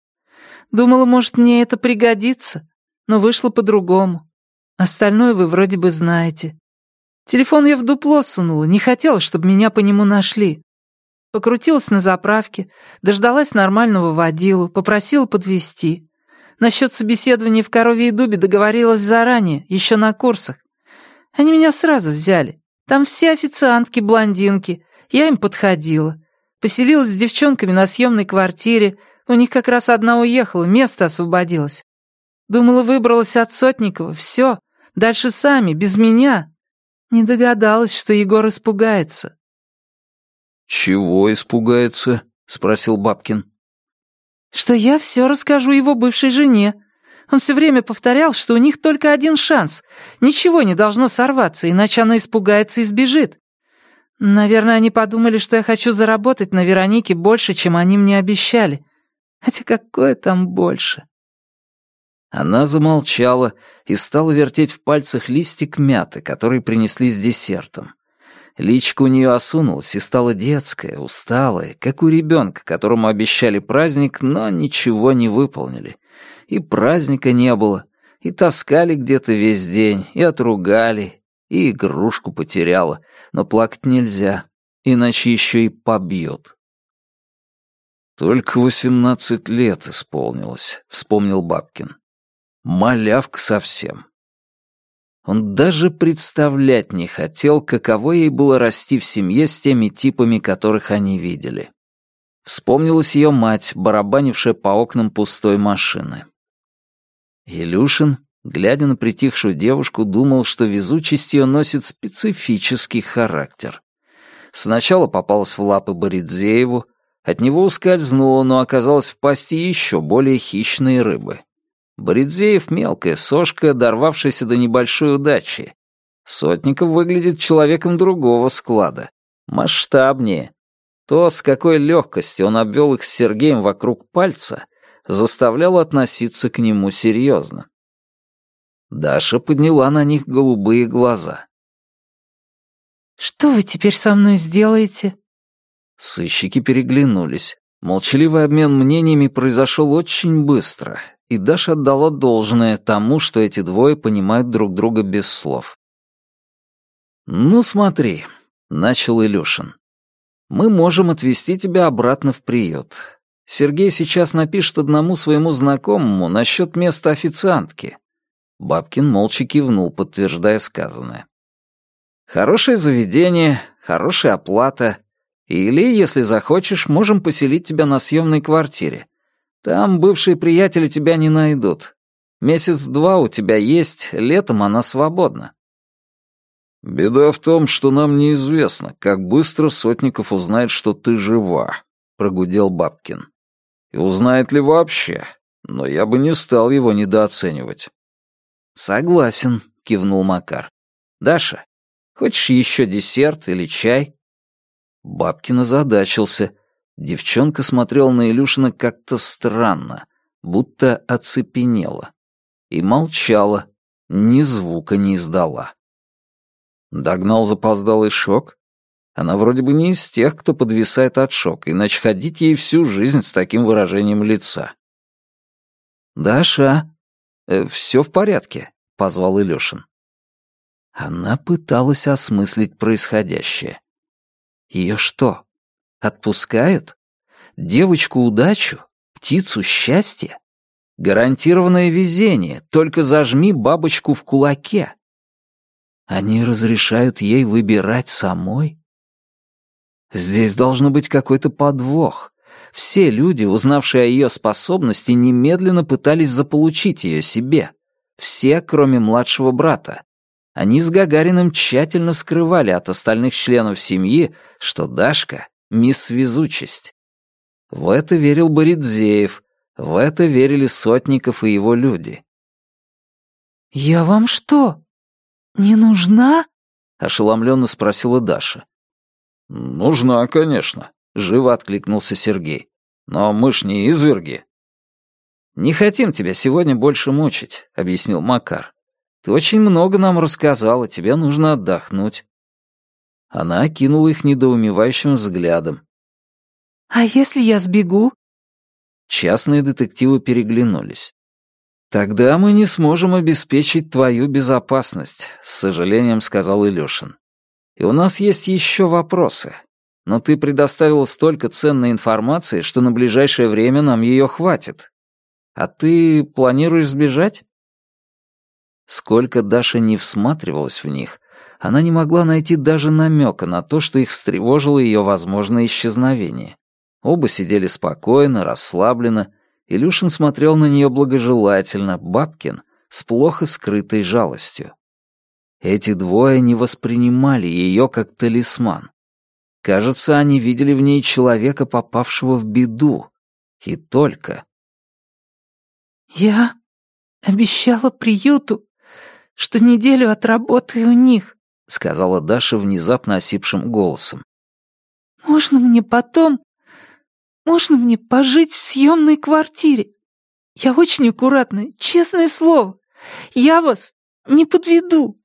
Думала, может, мне это пригодится, но вышло по-другому. Остальное вы вроде бы знаете. Телефон я в дупло сунула, не хотела, чтобы меня по нему нашли. Покрутилась на заправке, дождалась нормального водилу, попросила подвезти. Насчет собеседования в корове дубе договорилась заранее, еще на курсах. Они меня сразу взяли. Там все официантки-блондинки. Я им подходила. Поселилась с девчонками на съемной квартире. У них как раз одна уехала, место освободилось. Думала, выбралась от Сотникова, все, Дальше сами, без меня. Не догадалась, что Егор испугается». «Чего испугается?» — спросил Бабкин. «Что я все расскажу его бывшей жене. Он все время повторял, что у них только один шанс. Ничего не должно сорваться, иначе она испугается и сбежит. Наверное, они подумали, что я хочу заработать на Веронике больше, чем они мне обещали. Хотя какое там больше? Она замолчала и стала вертеть в пальцах листик мяты, который принесли с десертом. Личка у нее осунулась и стала детская, усталая, как у ребенка, которому обещали праздник, но ничего не выполнили. И праздника не было, и таскали где-то весь день, и отругали, и игрушку потеряла, но плакать нельзя, иначе еще и побьют. «Только восемнадцать лет исполнилось», — вспомнил Бабкин. Малявка совсем. Он даже представлять не хотел, каково ей было расти в семье с теми типами, которых они видели. Вспомнилась ее мать, барабанившая по окнам пустой машины. Илюшин, глядя на притихшую девушку, думал, что везучесть ее носит специфический характер. Сначала попалась в лапы Боридзееву, от него ускользнула, но оказалась в пасти еще более хищной рыбы. Боридзеев — мелкая сошка, дорвавшаяся до небольшой удачи. Сотников выглядит человеком другого склада, масштабнее. То, с какой легкостью он обвел их с Сергеем вокруг пальца, заставляло относиться к нему серьезно. Даша подняла на них голубые глаза. «Что вы теперь со мной сделаете?» Сыщики переглянулись. Молчаливый обмен мнениями произошел очень быстро, и Даша отдала должное тому, что эти двое понимают друг друга без слов. «Ну смотри», — начал Илюшин. «Мы можем отвезти тебя обратно в приют. Сергей сейчас напишет одному своему знакомому насчет места официантки». Бабкин молча кивнул, подтверждая сказанное. «Хорошее заведение, хорошая оплата. Или, если захочешь, можем поселить тебя на съемной квартире. Там бывшие приятели тебя не найдут. Месяц-два у тебя есть, летом она свободна». «Беда в том, что нам неизвестно, как быстро Сотников узнает, что ты жива», — прогудел Бабкин. «И узнает ли вообще, но я бы не стал его недооценивать». «Согласен», — кивнул Макар. «Даша, хочешь еще десерт или чай?» Бабкин озадачился. Девчонка смотрела на Илюшина как-то странно, будто оцепенела. И молчала, ни звука не издала. Догнал запоздалый шок? Она вроде бы не из тех, кто подвисает от шока, иначе ходить ей всю жизнь с таким выражением лица. «Даша, все в порядке», — позвал Илюшин. Она пыталась осмыслить происходящее. Ее что, Отпускают? Девочку удачу? Птицу счастья? Гарантированное везение, только зажми бабочку в кулаке. Они разрешают ей выбирать самой? Здесь должно быть какой-то подвох. Все люди, узнавшие о ее способности, немедленно пытались заполучить ее себе. Все, кроме младшего брата. Они с Гагариным тщательно скрывали от остальных членов семьи, что Дашка мисс Везучесть. В это верил Боридзеев, в это верили Сотников и его люди. «Я вам что, не нужна?» — ошеломленно спросила Даша. «Нужна, конечно», — живо откликнулся Сергей. «Но мы ж не изверги». «Не хотим тебя сегодня больше мучить», — объяснил Макар. «Ты очень много нам рассказала, тебе нужно отдохнуть. Она окинула их недоумевающим взглядом. «А если я сбегу?» Частные детективы переглянулись. «Тогда мы не сможем обеспечить твою безопасность», — с сожалением сказал Илюшин. «И у нас есть еще вопросы. Но ты предоставила столько ценной информации, что на ближайшее время нам ее хватит. А ты планируешь сбежать?» Сколько Даша не всматривалась в них, она не могла найти даже намека на то, что их встревожило ее возможное исчезновение. Оба сидели спокойно, расслабленно. Илюшин смотрел на нее благожелательно, Бабкин — с плохо скрытой жалостью. Эти двое не воспринимали ее как талисман. Кажется, они видели в ней человека, попавшего в беду. И только. «Я обещала приюту, что неделю отработаю у них», сказала Даша внезапно осипшим голосом. «Можно мне потом... Можно мне пожить в съемной квартире? Я очень аккуратная, честное слово. Я вас не подведу».